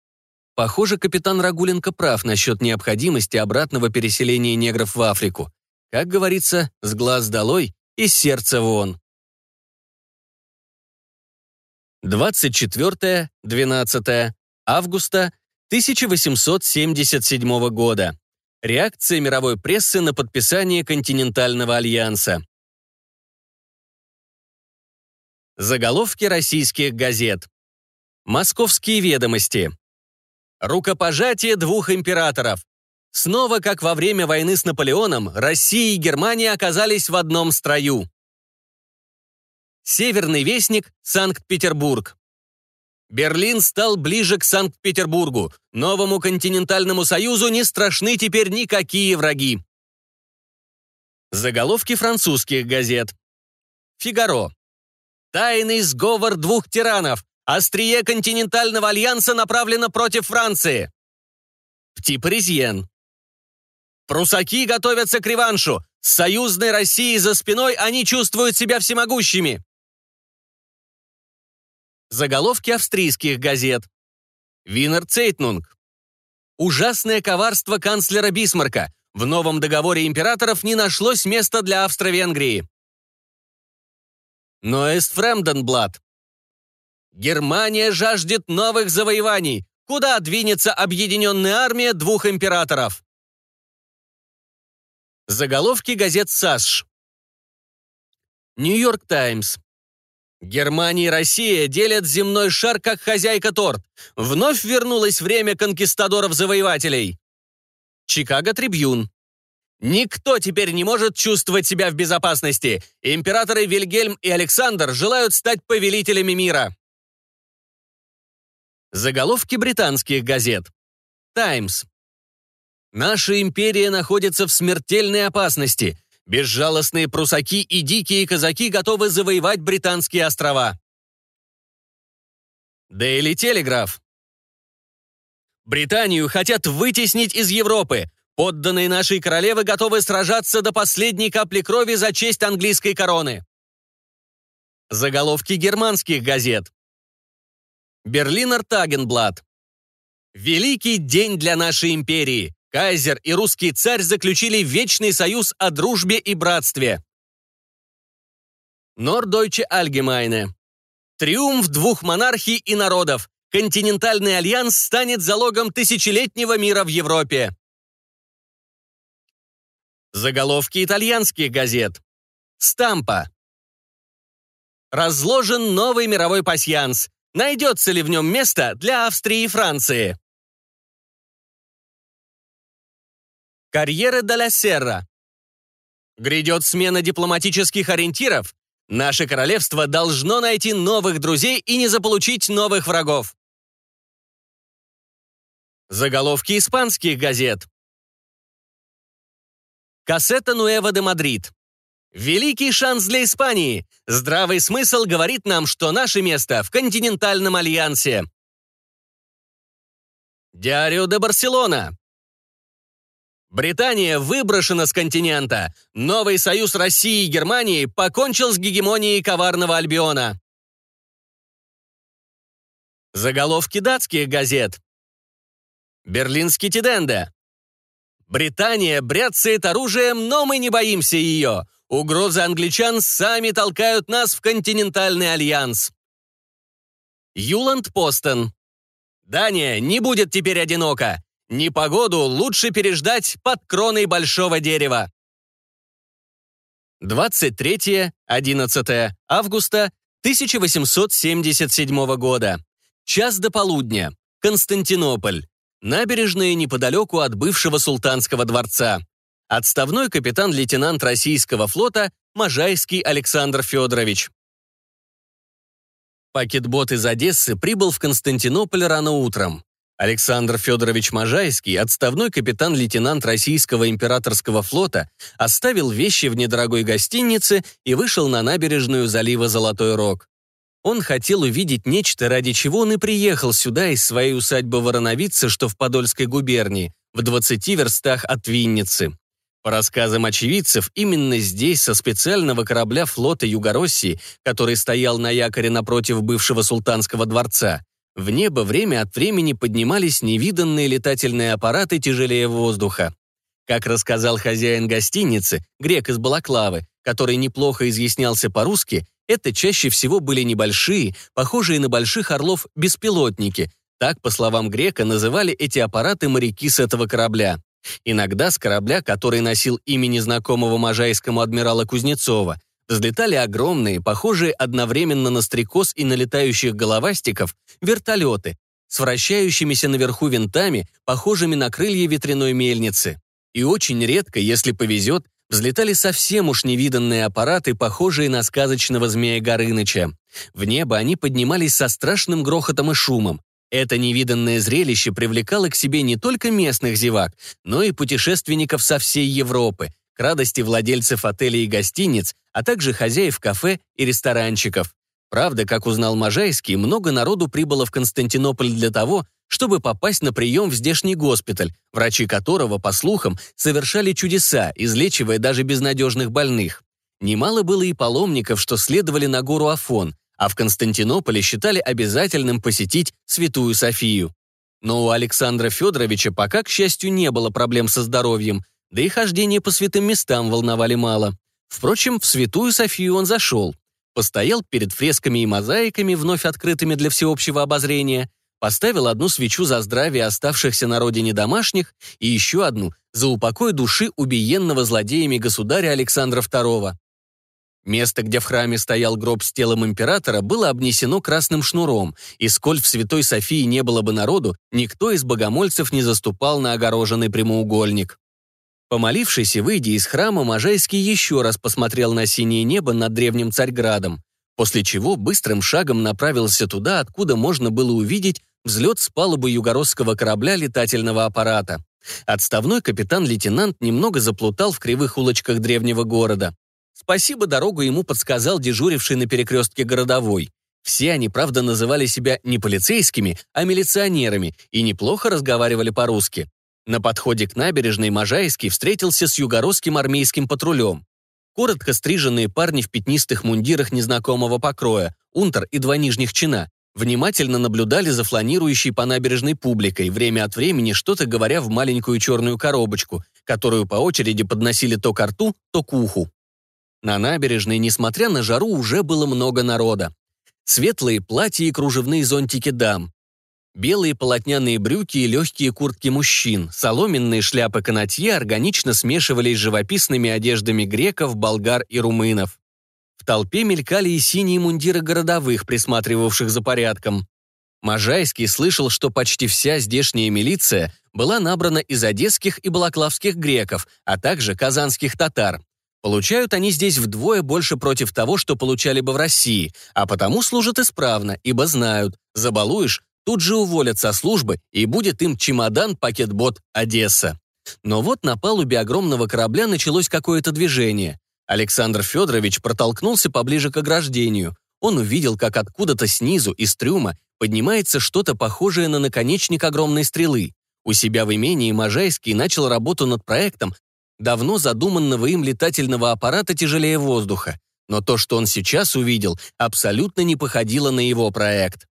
Похоже, капитан Рагуленко прав насчет необходимости обратного переселения негров в Африку. Как говорится, с глаз долой и сердца вон. 24-12 августа 1877 года. Реакция мировой прессы на подписание континентального альянса. Заголовки российских газет. Московские ведомости. Рукопожатие двух императоров. Снова, как во время войны с Наполеоном, Россия и Германия оказались в одном строю. Северный вестник, Санкт-Петербург. Берлин стал ближе к Санкт-Петербургу. Новому континентальному союзу не страшны теперь никакие враги. Заголовки французских газет. Фигаро. Тайный сговор двух тиранов. Острие континентального альянса направлено против Франции. Пти-Паризьен. Прусаки готовятся к реваншу. С союзной Россией за спиной они чувствуют себя всемогущими. Заголовки австрийских газет. Винер Цейтнунг. Ужасное коварство канцлера Бисмарка. В новом договоре императоров не нашлось места для Австро-Венгрии. Ноэст Фремденблат. Германия жаждет новых завоеваний. Куда двинется объединенная армия двух императоров? Заголовки газет САШ. Нью-Йорк Таймс. Германия и Россия делят земной шар, как хозяйка торт. Вновь вернулось время конкистадоров-завоевателей. Чикаго Трибьюн. Никто теперь не может чувствовать себя в безопасности. Императоры Вильгельм и Александр желают стать повелителями мира. Заголовки британских газет. Таймс. Наша империя находится в смертельной опасности. Безжалостные прусаки и дикие казаки готовы завоевать британские острова. Дейли Телеграф. Британию хотят вытеснить из Европы. Подданные нашей королевы готовы сражаться до последней капли крови за честь английской короны. Заголовки германских газет. Берлинер Тагенблат. Великий день для нашей империи. Кайзер и русский царь заключили вечный союз о дружбе и братстве. Нордойче Альгемайне. Триумф двух монархий и народов. Континентальный альянс станет залогом тысячелетнего мира в Европе. Заголовки итальянских газет. Стампа. Разложен новый мировой пасьянс. Найдется ли в нем место для Австрии и Франции? Карьера де ла Серра. Грядет смена дипломатических ориентиров. Наше королевство должно найти новых друзей и не заполучить новых врагов. Заголовки испанских газет. Gaceta Nueva de Madrid. Великий шанс для Испании. Здравый смысл говорит нам, что наше место в континентальном альянсе. Diario de Barcelona. Британия выброшена с континента. Новый союз России и Германии покончил с гегемонией коварного Альбиона. Заголовки датских газет. Берлинский Тиденде. Британия бряцает оружием, но мы не боимся ее. Угрозы англичан сами толкают нас в континентальный альянс. Юланд Постон. Дания не будет теперь одинока. Непогоду лучше переждать под кроной большого дерева. 23-11 августа 1877 года. Час до полудня. Константинополь. Набережная неподалеку от бывшего султанского дворца. Отставной капитан-лейтенант российского флота Можайский Александр Федорович. Пакетбот из Одессы прибыл в Константинополь рано утром. Александр Федорович Можайский, отставной капитан-лейтенант российского императорского флота, оставил вещи в недорогой гостинице и вышел на набережную залива Золотой Рог. Он хотел увидеть нечто, ради чего он и приехал сюда из своей усадьбы Вороновицы, что в Подольской губернии, в 20 верстах от Винницы. По рассказам очевидцев, именно здесь, со специального корабля флота Югороссии, который стоял на якоре напротив бывшего султанского дворца, в небо время от времени поднимались невиданные летательные аппараты тяжелее воздуха. Как рассказал хозяин гостиницы, грек из Балаклавы, который неплохо изъяснялся по-русски, это чаще всего были небольшие, похожие на больших орлов, беспилотники. Так, по словам грека, называли эти аппараты моряки с этого корабля. Иногда с корабля, который носил имя незнакомого можайскому адмирала Кузнецова, взлетали огромные, похожие одновременно на стрекоз и на летающих головастиков, вертолеты с вращающимися наверху винтами, похожими на крылья ветряной мельницы. И очень редко, если повезет, взлетали совсем уж невиданные аппараты, похожие на сказочного змея Горыныча. В небо они поднимались со страшным грохотом и шумом. Это невиданное зрелище привлекало к себе не только местных зевак, но и путешественников со всей Европы, к радости владельцев отелей и гостиниц, а также хозяев кафе и ресторанчиков. Правда, как узнал Можайский, много народу прибыло в Константинополь для того, чтобы попасть на прием в здешний госпиталь, врачи которого, по слухам, совершали чудеса, излечивая даже безнадежных больных. Немало было и паломников, что следовали на гору Афон, а в Константинополе считали обязательным посетить Святую Софию. Но у Александра Федоровича пока, к счастью, не было проблем со здоровьем, да и хождение по святым местам волновали мало. Впрочем, в Святую Софию он зашел. Постоял перед фресками и мозаиками, вновь открытыми для всеобщего обозрения, поставил одну свечу за здравие оставшихся на родине домашних и еще одну за упокой души убиенного злодеями государя Александра II. Место, где в храме стоял гроб с телом императора, было обнесено красным шнуром, и сколь в Святой Софии не было бы народу, никто из богомольцев не заступал на огороженный прямоугольник. Помолившись и выйдя из храма, Можайский еще раз посмотрел на синее небо над древним Царьградом, после чего быстрым шагом направился туда, откуда можно было увидеть взлет с палубы югородского корабля летательного аппарата. Отставной капитан-лейтенант немного заплутал в кривых улочках древнего города. Спасибо, дорогу ему подсказал дежуривший на перекрестке городовой. Все они, правда, называли себя не полицейскими, а милиционерами и неплохо разговаривали по-русски. На подходе к набережной Можайский встретился с югородским армейским патрулем. Коротко стриженные парни в пятнистых мундирах незнакомого покроя, унтер и два нижних чина, внимательно наблюдали за фланирующей по набережной публикой, время от времени что-то говоря в маленькую черную коробочку, которую по очереди подносили то к рту, то к уху. На набережной, несмотря на жару, уже было много народа. Светлые платья и кружевные зонтики дам, белые полотняные брюки и легкие куртки мужчин, соломенные шляпы канатье органично смешивались с живописными одеждами греков, болгар и румынов. В толпе мелькали и синие мундиры городовых, присматривавших за порядком. Можайский слышал, что почти вся здешняя милиция была набрана из одесских и балаклавских греков, а также казанских татар. Получают они здесь вдвое больше против того, что получали бы в России, а потому служат исправно, ибо знают, забалуешь, тут же уволят со службы, и будет им чемодан-пакетбот «Одесса». Но вот на палубе огромного корабля началось какое-то движение. Александр Федорович протолкнулся поближе к ограждению. Он увидел, как откуда-то снизу, из трюма, поднимается что-то похожее на наконечник огромной стрелы. У себя в имении Можайский начал работу над проектом, давно задуманного им летательного аппарата тяжелее воздуха, но то, что он сейчас увидел, абсолютно не походило на его проект.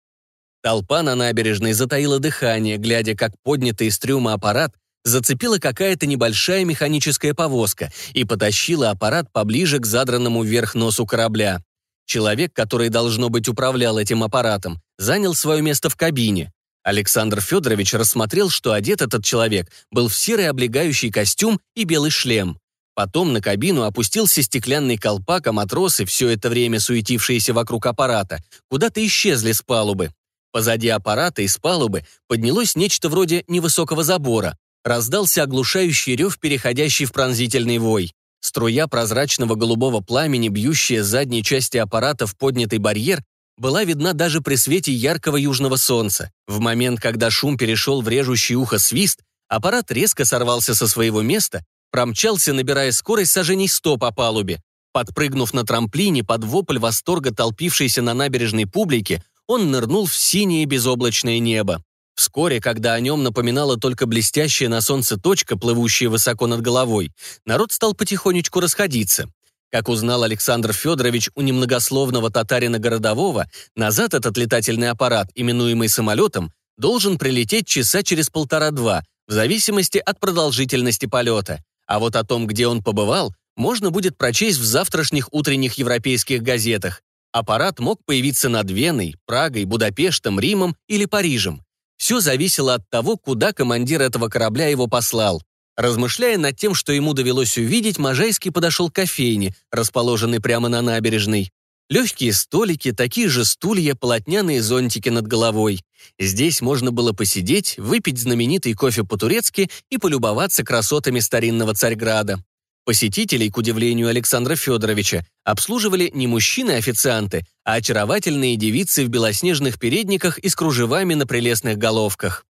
Толпа на набережной затаила дыхание, глядя, как поднятый из трюма аппарат зацепила какая-то небольшая механическая повозка и потащила аппарат поближе к задранному вверх носу корабля. Человек, который, должно быть, управлял этим аппаратом, занял свое место в кабине. Александр Федорович рассмотрел, что одет этот человек был в серый облегающий костюм и белый шлем. Потом на кабину опустился стеклянный колпак, а матросы, все это время суетившиеся вокруг аппарата, куда-то исчезли с палубы. Позади аппарата из палубы поднялось нечто вроде невысокого забора. Раздался оглушающий рев, переходящий в пронзительный вой. Струя прозрачного голубого пламени, бьющая с задней части аппарата в поднятый барьер, была видна даже при свете яркого южного солнца. В момент, когда шум перешел в режущий ухо свист, аппарат резко сорвался со своего места, промчался, набирая скорость сажений 100 по палубе. Подпрыгнув на трамплине под вопль восторга толпившейся на набережной публики, он нырнул в синее безоблачное небо. Вскоре, когда о нем напоминала только блестящая на солнце точка, плывущая высоко над головой, народ стал потихонечку расходиться. Как узнал Александр Федорович у немногословного татарина-городового, назад этот летательный аппарат, именуемый самолетом, должен прилететь часа через полтора-два, в зависимости от продолжительности полета. А вот о том, где он побывал, можно будет прочесть в завтрашних утренних европейских газетах. Аппарат мог появиться над Веной, Прагой, Будапештом, Римом или Парижем. Все зависело от того, куда командир этого корабля его послал. Размышляя над тем, что ему довелось увидеть, Можайский подошел к кофейне, расположенной прямо на набережной. Легкие столики, такие же стулья, полотняные зонтики над головой. Здесь можно было посидеть, выпить знаменитый кофе по-турецки и полюбоваться красотами старинного Царьграда. Посетителей, к удивлению Александра Федоровича, обслуживали не мужчины-официанты, а очаровательные девицы в белоснежных передниках и с кружевами на прелестных головках.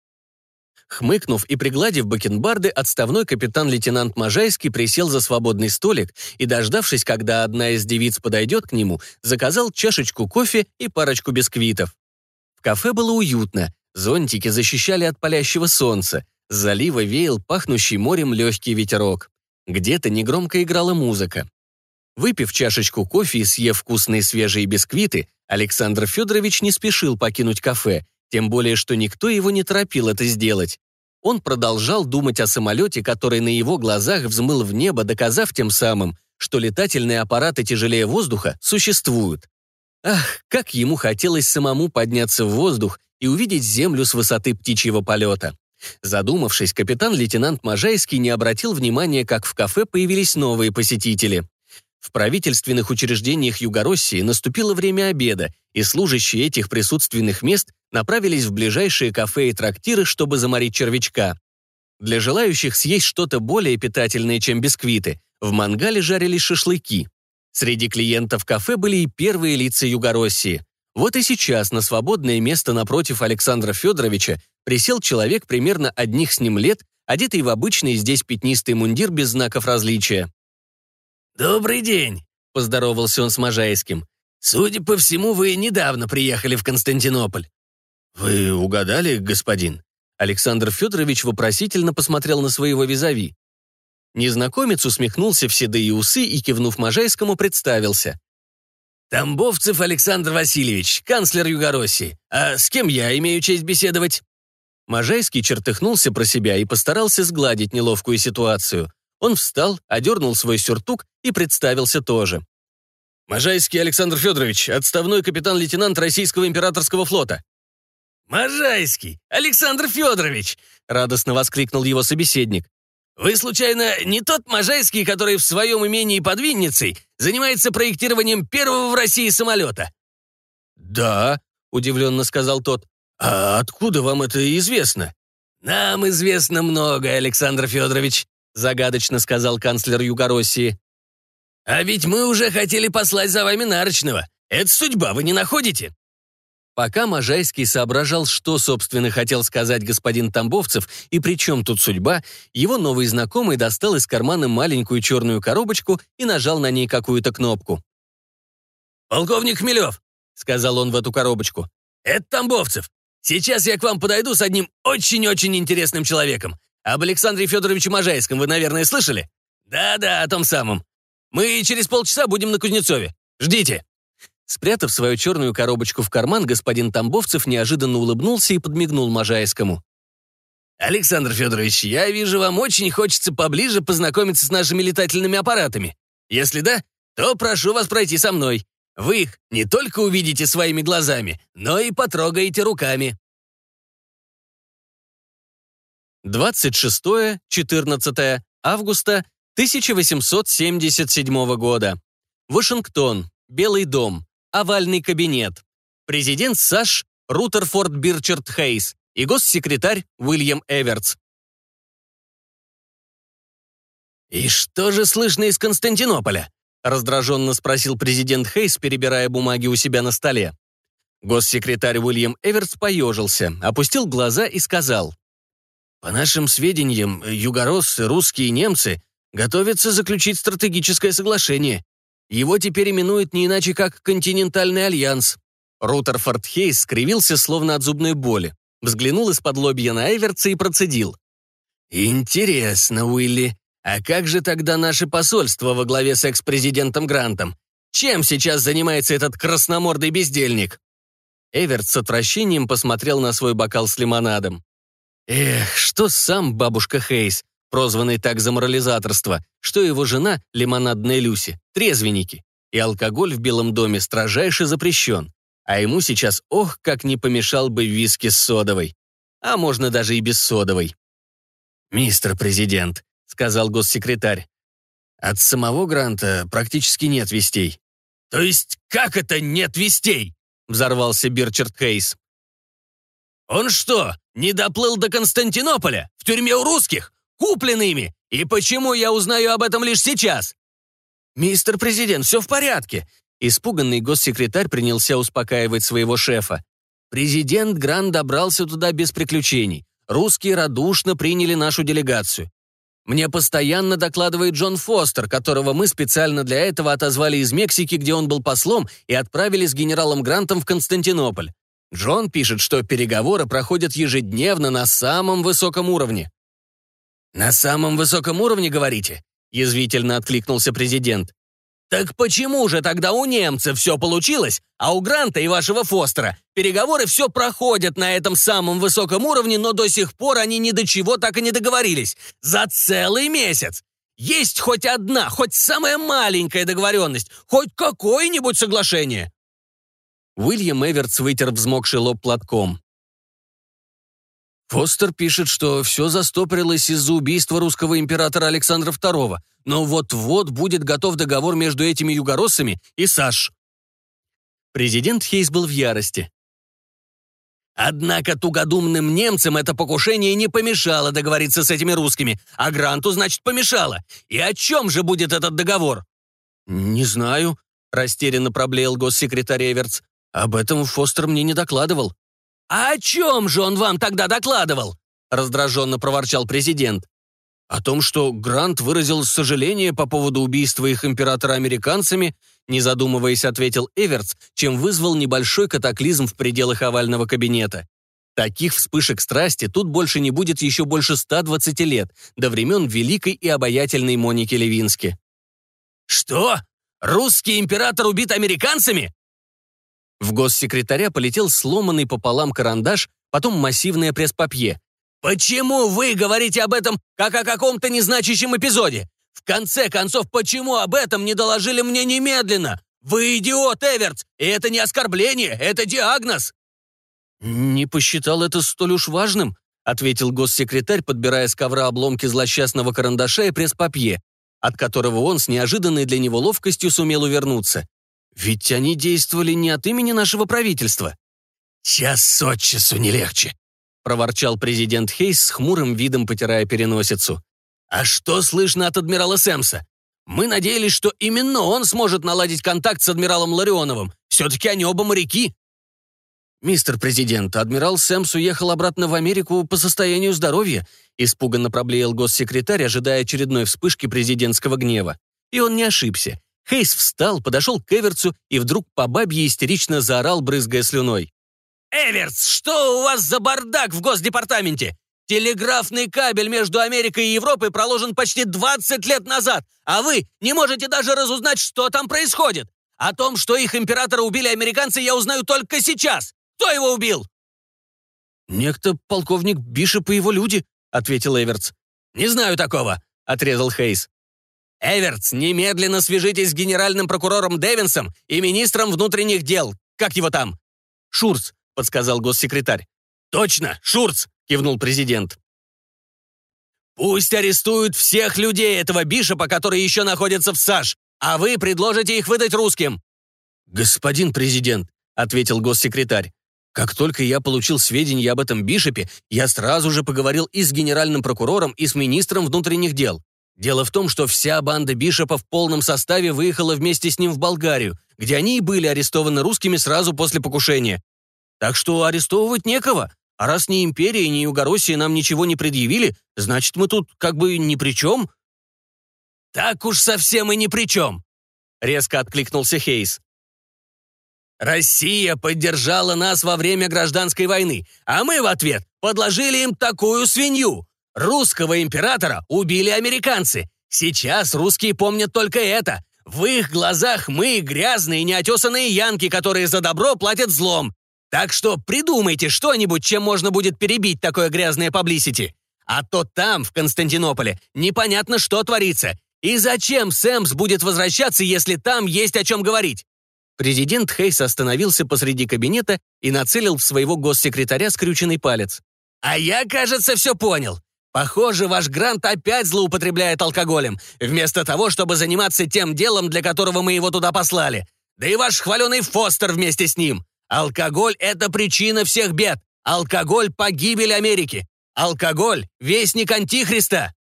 Хмыкнув и пригладив бакенбарды, отставной капитан-лейтенант Можайский присел за свободный столик и, дождавшись, когда одна из девиц подойдет к нему, заказал чашечку кофе и парочку бисквитов. В кафе было уютно, зонтики защищали от палящего солнца, залива веял пахнущий морем легкий ветерок. Где-то негромко играла музыка. Выпив чашечку кофе и съев вкусные свежие бисквиты, Александр Федорович не спешил покинуть кафе, тем более, что никто его не торопил это сделать. Он продолжал думать о самолете, который на его глазах взмыл в небо, доказав тем самым, что летательные аппараты тяжелее воздуха существуют. Ах, как ему хотелось самому подняться в воздух и увидеть Землю с высоты птичьего полета. Задумавшись, капитан-лейтенант Можайский не обратил внимания, как в кафе появились новые посетители. В правительственных учреждениях Югороссии наступило время обеда, и служащие этих присутственных мест направились в ближайшие кафе и трактиры, чтобы заморить червячка. Для желающих съесть что-то более питательное, чем бисквиты, в мангале жарились шашлыки. Среди клиентов кафе были и первые лица Югороссии. Вот и сейчас на свободное место напротив Александра Федоровича присел человек примерно одних с ним лет, одетый в обычный здесь пятнистый мундир без знаков различия. «Добрый день», — поздоровался он с Можайским. «Судя по всему, вы недавно приехали в Константинополь». «Вы угадали, господин?» Александр Федорович вопросительно посмотрел на своего визави. Незнакомец усмехнулся в седые усы и, кивнув Можайскому, представился. «Тамбовцев Александр Васильевич, канцлер Югороссии. А с кем я имею честь беседовать?» Можайский чертыхнулся про себя и постарался сгладить неловкую ситуацию. Он встал, одернул свой сюртук и представился тоже. «Можайский Александр Федорович, отставной капитан-лейтенант Российского императорского флота». «Можайский! Александр Федорович!» — радостно воскликнул его собеседник. «Вы, случайно, не тот Можайский, который в своем имении под Винницей занимается проектированием первого в России самолета?» «Да», — удивленно сказал тот. «А откуда вам это известно?» «Нам известно многое, Александр Федорович», загадочно сказал канцлер Югороссии. «А ведь мы уже хотели послать за вами Нарочного. Это судьба, вы не находите?» Пока Можайский соображал, что, собственно, хотел сказать господин Тамбовцев и при чем тут судьба, его новый знакомый достал из кармана маленькую черную коробочку и нажал на ней какую-то кнопку. «Полковник Хмелев», — сказал он в эту коробочку, — «это Тамбовцев. Сейчас я к вам подойду с одним очень-очень интересным человеком. Об Александре Федоровиче Можайском вы, наверное, слышали? Да-да, о том самом. Мы через полчаса будем на Кузнецове. Ждите». Спрятав свою черную коробочку в карман, господин Тамбовцев неожиданно улыбнулся и подмигнул Можайскому. «Александр Федорович, я вижу, вам очень хочется поближе познакомиться с нашими летательными аппаратами. Если да, то прошу вас пройти со мной. Вы их не только увидите своими глазами, но и потрогаете руками». 26-14 августа 1877 года. Вашингтон, Белый дом, овальный кабинет. Президент САШ Рутерфорд Бирчард Хейс и госсекретарь Уильям Эвертс. «И что же слышно из Константинополя?» Раздраженно спросил президент Хейс, перебирая бумаги у себя на столе. Госсекретарь Уильям Эвертс поежился, опустил глаза и сказал. По нашим сведениям, югороссы, русские и немцы готовятся заключить стратегическое соглашение. Его теперь именуют не иначе, как «Континентальный альянс». Рутерфорд Хейс скривился, словно от зубной боли. Взглянул из-под лобья на Эверца и процедил. «Интересно, Уилли, а как же тогда наше посольство во главе с экс-президентом Грантом? Чем сейчас занимается этот красномордый бездельник?» Эверт с отвращением посмотрел на свой бокал с лимонадом. Эх, что сам бабушка Хейс, прозванный так за морализаторство, что его жена, лимонадная Люси, трезвенники, и алкоголь в Белом доме строжайше запрещен. А ему сейчас, ох, как не помешал бы виски с содовой. А можно даже и без содовой. «Мистер президент», — сказал госсекретарь, «от самого Гранта практически нет вестей». «То есть как это нет вестей?» — взорвался Бирчард Хейс. «Он что, не доплыл до Константинополя? В тюрьме у русских? Куплен ими? И почему я узнаю об этом лишь сейчас?» «Мистер президент, все в порядке!» Испуганный госсекретарь принялся успокаивать своего шефа. Президент Гран добрался туда без приключений. русские радушно приняли нашу делегацию. Мне постоянно докладывает Джон Фостер, которого мы специально для этого отозвали из Мексики, где он был послом, и отправили с генералом Грантом в Константинополь. Джон пишет, что переговоры проходят ежедневно на самом высоком уровне. «На самом высоком уровне, говорите?» – язвительно откликнулся президент. Так почему же тогда у немцев все получилось, а у Гранта и вашего Фостера переговоры все проходят на этом самом высоком уровне, но до сих пор они ни до чего так и не договорились? За целый месяц! Есть хоть одна, хоть самая маленькая договоренность, хоть какое-нибудь соглашение?» Уильям Эвертс вытер взмокший лоб платком. Фостер пишет, что все застопорилось из-за убийства русского императора Александра II, но вот-вот будет готов договор между этими югороссами и Саш. Президент Хейс был в ярости. Однако тугодумным немцам это покушение не помешало договориться с этими русскими, а Гранту, значит, помешало. И о чем же будет этот договор? «Не знаю», — растерянно проблеял госсекретарь Эвертс. «Об этом Фостер мне не докладывал». «А о чем же он вам тогда докладывал?» раздраженно проворчал президент. О том, что Грант выразил сожаление по поводу убийства их императора американцами, не задумываясь, ответил Эвертс, чем вызвал небольшой катаклизм в пределах овального кабинета. Таких вспышек страсти тут больше не будет еще больше 120 лет, до времен великой и обаятельной Моники Левински. «Что? Русский император убит американцами?» В госсекретаря полетел сломанный пополам карандаш, потом массивное пресс-папье. «Почему вы говорите об этом, как о каком-то незначащем эпизоде? В конце концов, почему об этом не доложили мне немедленно? Вы идиот, Эвертс, и это не оскорбление, это диагноз!» «Не посчитал это столь уж важным», ответил госсекретарь, подбирая с ковра обломки злосчастного карандаша и пресс-папье, от которого он с неожиданной для него ловкостью сумел увернуться. Ведь они действовали не от имени нашего правительства. «Час от часу не легче», — проворчал президент Хейс с хмурым видом, потирая переносицу. «А что слышно от адмирала Сэмса? Мы надеялись, что именно он сможет наладить контакт с адмиралом Ларионовым. Все-таки они оба моряки». «Мистер президент, адмирал Сэмс уехал обратно в Америку по состоянию здоровья», испуганно проблеял госсекретарь, ожидая очередной вспышки президентского гнева. И он не ошибся. Хейс встал, подошел к Эвертсу и вдруг по бабье истерично заорал, брызгая слюной. «Эвертс, что у вас за бардак в Госдепартаменте? Телеграфный кабель между Америкой и Европой проложен почти 20 лет назад, а вы не можете даже разузнать, что там происходит. О том, что их императора убили американцы, я узнаю только сейчас. Кто его убил?» «Некто полковник Бишоп и его люди», — ответил Эвертс. «Не знаю такого», — отрезал Хейс. «Эвертс, немедленно свяжитесь с генеральным прокурором Дэвинсом и министром внутренних дел. Как его там?» «Шурц», — подсказал госсекретарь. «Точно, Шурц!» — кивнул президент. «Пусть арестуют всех людей этого Бишопа, которые еще находятся в САЖ, а вы предложите их выдать русским». «Господин президент», — ответил госсекретарь, «как только я получил сведения об этом Бишопе, я сразу же поговорил и с генеральным прокурором, и с министром внутренних дел. Дело в том, что вся банда Бишопа в полном составе выехала вместе с ним в Болгарию, где они и были арестованы русскими сразу после покушения. Так что арестовывать некого. А раз ни империя, ни Югороссия нам ничего не предъявили, значит, мы тут как бы ни при чем». «Так уж совсем и ни при чем», — резко откликнулся Хейс. «Россия поддержала нас во время гражданской войны, а мы в ответ подложили им такую свинью. Русского императора убили американцы. Сейчас русские помнят только это. В их глазах мы грязные, неотесанные янки, которые за добро платят злом. Так что придумайте что-нибудь, чем можно будет перебить такое грязное паблисити. А то там, в Константинополе, непонятно, что творится. И зачем Сэмс будет возвращаться, если там есть о чем говорить? Президент Хейс остановился посреди кабинета и нацелил в своего госсекретаря скрюченный палец. «А я, кажется, все понял. Похоже, ваш Грант опять злоупотребляет алкоголем, вместо того, чтобы заниматься тем делом, для которого мы его туда послали. Да и ваш хваленый Фостер вместе с ним. Алкоголь — это причина всех бед. Алкоголь — погибель Америки. Алкоголь — вестник Антихриста.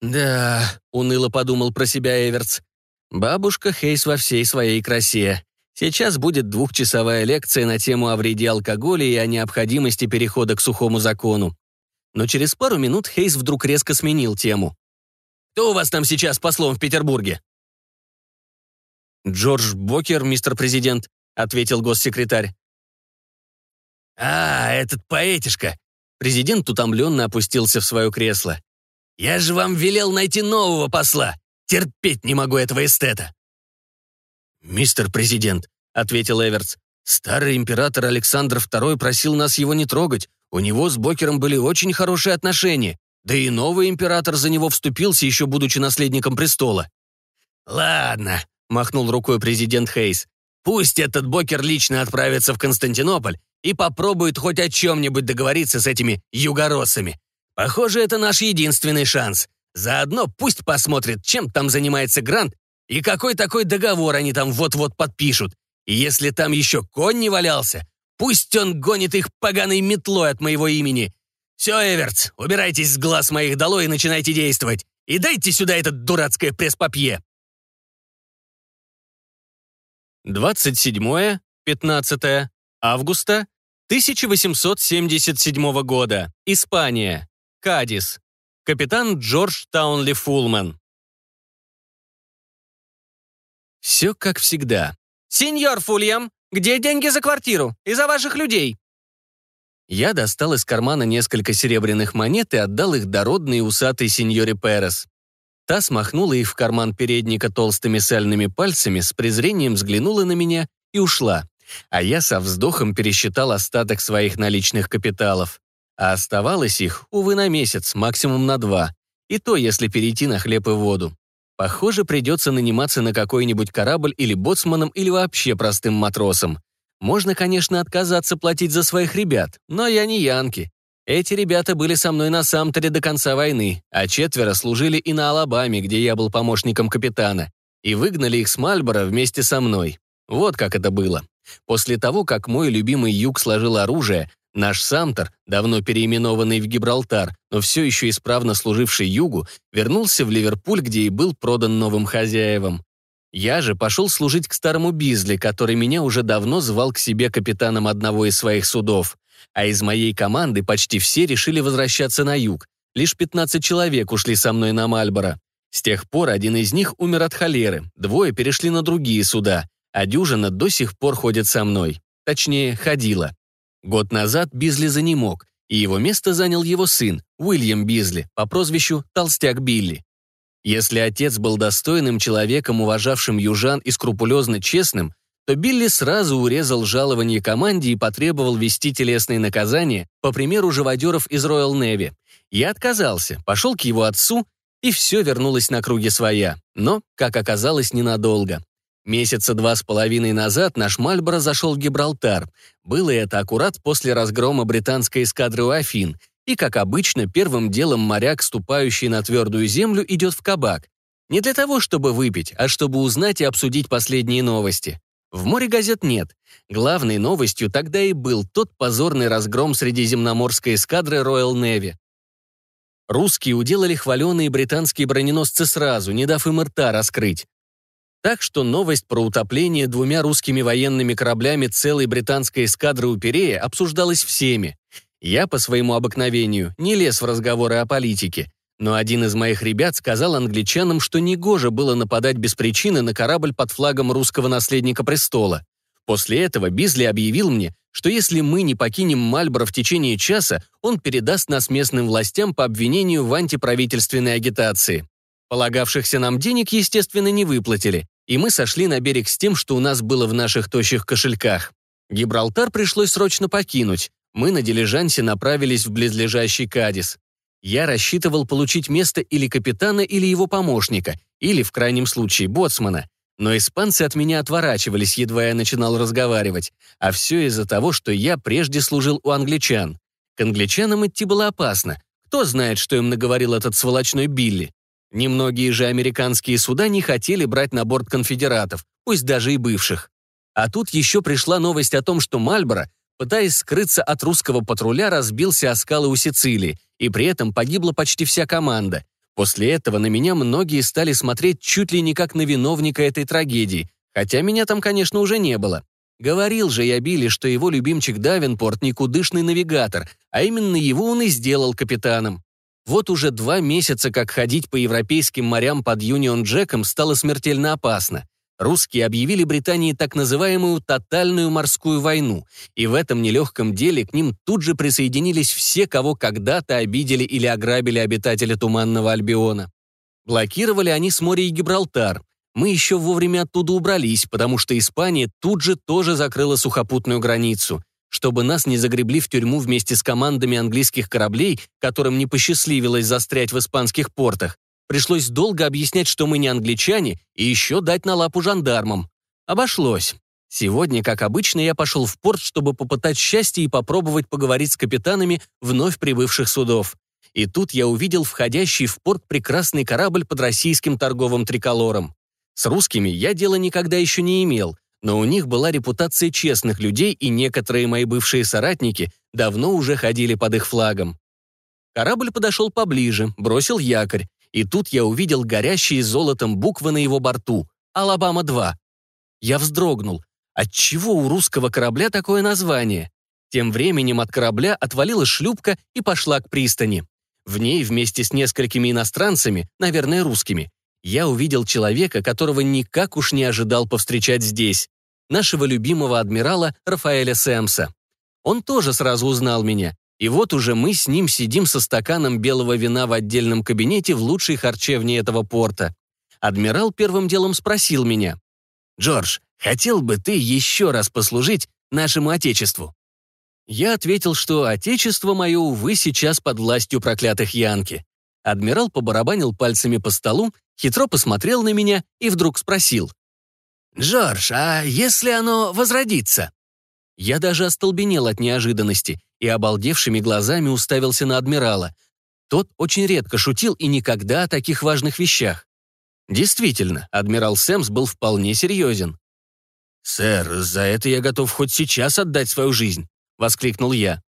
«Да», — уныло подумал про себя Эвертс, «бабушка Хейс во всей своей красе. Сейчас будет двухчасовая лекция на тему о вреде алкоголя и о необходимости перехода к сухому закону. Но через пару минут Хейс вдруг резко сменил тему. «Кто у вас там сейчас послом в Петербурге?» «Джордж Бокер, мистер президент», — ответил госсекретарь. «А, этот поэтишка!» Президент утомленно опустился в свое кресло. «Я же вам велел найти нового посла! Терпеть не могу этого эстета!» «Мистер президент», — ответил Эвертс, «старый император Александр II просил нас его не трогать. У него с Бокером были очень хорошие отношения. Да и новый император за него вступился, еще будучи наследником престола». «Ладно», — махнул рукой президент Хейс. «Пусть этот Бокер лично отправится в Константинополь и попробует хоть о чем-нибудь договориться с этими югороссами. Похоже, это наш единственный шанс. Заодно пусть посмотрит, чем там занимается Грант и какой такой договор они там вот-вот подпишут. И если там еще конь не валялся, пусть он гонит их поганой метлой от моего имени. Все, Эвертс, убирайтесь с глаз моих долой и начинайте действовать. И дайте сюда этот дурацкое пресс-папье. 27-15 августа 1877 года. Испания. Кадис. Капитан Джордж Таунли Фулман. Все как всегда. «Сеньор Фульям, где деньги за квартиру? И за ваших людей?» Я достал из кармана несколько серебряных монет и отдал их дородной и усатой сеньоре Перес. Та смахнула их в карман передника толстыми сальными пальцами, с презрением взглянула на меня и ушла. А я со вздохом пересчитал остаток своих наличных капиталов. А оставалось их, увы, на месяц, максимум на два. И то, если перейти на хлеб и воду. Похоже, придется наниматься на какой-нибудь корабль или боцманом, или вообще простым матросом. Можно, конечно, отказаться платить за своих ребят, но я не янки. Эти ребята были со мной на Самтере до конца войны, а четверо служили и на Алабаме, где я был помощником капитана, и выгнали их с Мальборо вместе со мной. Вот как это было. После того, как мой любимый юг сложил оружие, Наш Самтер, давно переименованный в Гибралтар, но все еще исправно служивший Югу, вернулся в Ливерпуль, где и был продан новым хозяевам. Я же пошел служить к старому Бизли, который меня уже давно звал к себе капитаном одного из своих судов. А из моей команды почти все решили возвращаться на юг. Лишь 15 человек ушли со мной на Мальборо. С тех пор один из них умер от холеры, двое перешли на другие суда, а дюжина до сих пор ходит со мной. Точнее, ходила. Год назад Бизли занемог, и его место занял его сын, Уильям Бизли, по прозвищу Толстяк Билли. Если отец был достойным человеком, уважавшим южан и скрупулезно честным, то Билли сразу урезал жалование команде и потребовал вести телесные наказания, по примеру живодеров из Роyal Navy. Я отказался, пошел к его отцу, и все вернулось на круги своя. Но, как оказалось, ненадолго. Месяца два с половиной назад наш Мальборо зашел в Гибралтар. Было это аккурат после разгрома британской эскадры у Афин. И, как обычно, первым делом моряк, ступающий на твердую землю, идет в кабак. Не для того, чтобы выпить, а чтобы узнать и обсудить последние новости. В море газет нет. Главной новостью тогда и был тот позорный разгром средиземноморской эскадры Royal Navy. Русские уделали хваленые британские броненосцы сразу, не дав им рта раскрыть. Так что новость про утопление двумя русскими военными кораблями целой британской эскадры у Перея обсуждалась всеми. Я, по своему обыкновению, не лез в разговоры о политике, но один из моих ребят сказал англичанам, что негоже было нападать без причины на корабль под флагом русского наследника престола. После этого Бизли объявил мне, что если мы не покинем Мальборо в течение часа, он передаст нас местным властям по обвинению в антиправительственной агитации. Полагавшихся нам денег, естественно, не выплатили, и мы сошли на берег с тем, что у нас было в наших тощих кошельках. Гибралтар пришлось срочно покинуть. Мы на дилижансе направились в близлежащий Кадис. Я рассчитывал получить место или капитана, или его помощника, или, в крайнем случае, боцмана. Но испанцы от меня отворачивались, едва я начинал разговаривать. А все из-за того, что я прежде служил у англичан. К англичанам идти было опасно. Кто знает, что им наговорил этот сволочной Билли? Немногие же американские суда не хотели брать на борт конфедератов, пусть даже и бывших. А тут еще пришла новость о том, что Мальборо, пытаясь скрыться от русского патруля, разбился о скалы у Сицилии, и при этом погибла почти вся команда. После этого на меня многие стали смотреть чуть ли не как на виновника этой трагедии, Хотя меня там, конечно, уже не было. Говорил же я Билли, что его любимчик Давинпорт никудышный навигатор, а именно его он и сделал капитаном. Вот уже два месяца, как ходить по европейским морям под Юнион Джеком стало смертельно опасно. Русские объявили Британии так называемую «тотальную морскую войну», и в этом нелегком деле к ним тут же присоединились все, кого когда-то обидели или ограбили обитатели Туманного Альбиона. Блокировали они с моря и Гибралтар. Мы еще вовремя оттуда убрались, потому что Испания тут же тоже закрыла сухопутную границу. Чтобы нас не загребли в тюрьму вместе с командами английских кораблей, которым не посчастливилось застрять в испанских портах, пришлось долго объяснять, что мы не англичане, и еще дать на лапу жандармам. Обошлось. Сегодня, как обычно, я пошел в порт, чтобы попытать счастье и попробовать поговорить с капитанами вновь прибывших судов. И тут я увидел входящий в порт прекрасный корабль под российским торговым триколором. С русскими я дела никогда еще не имел, но у них была репутация честных людей, и некоторые мои бывшие соратники давно уже ходили под их флагом. Корабль подошел поближе, бросил якорь, и тут я увидел горящие золотом буквы на его борту «Алабама-2». Я вздрогнул. Отчего у русского корабля такое название? Тем временем от корабля отвалилась шлюпка и пошла к пристани. В ней вместе с несколькими иностранцами, наверное, русскими, я увидел человека, которого никак уж не ожидал повстречать здесь, нашего любимого адмирала Рафаэля Сэмса. Он тоже сразу узнал меня, и вот уже мы с ним сидим со стаканом белого вина в отдельном кабинете в лучшей харчевне этого порта. Адмирал первым делом спросил меня, «Джордж, хотел бы ты еще раз послужить нашему Отечеству?» Я ответил, что Отечество мое, увы, сейчас под властью проклятых Янки. Адмирал побарабанил пальцами по столу, хитро посмотрел на меня и вдруг спросил. «Джордж, а если оно возродится?» Я даже остолбенел от неожиданности и обалдевшими глазами уставился на адмирала. Тот очень редко шутил и никогда о таких важных вещах. Действительно, адмирал Сэмс был вполне серьезен. «Сэр, за это я готов хоть сейчас отдать свою жизнь», — воскликнул я.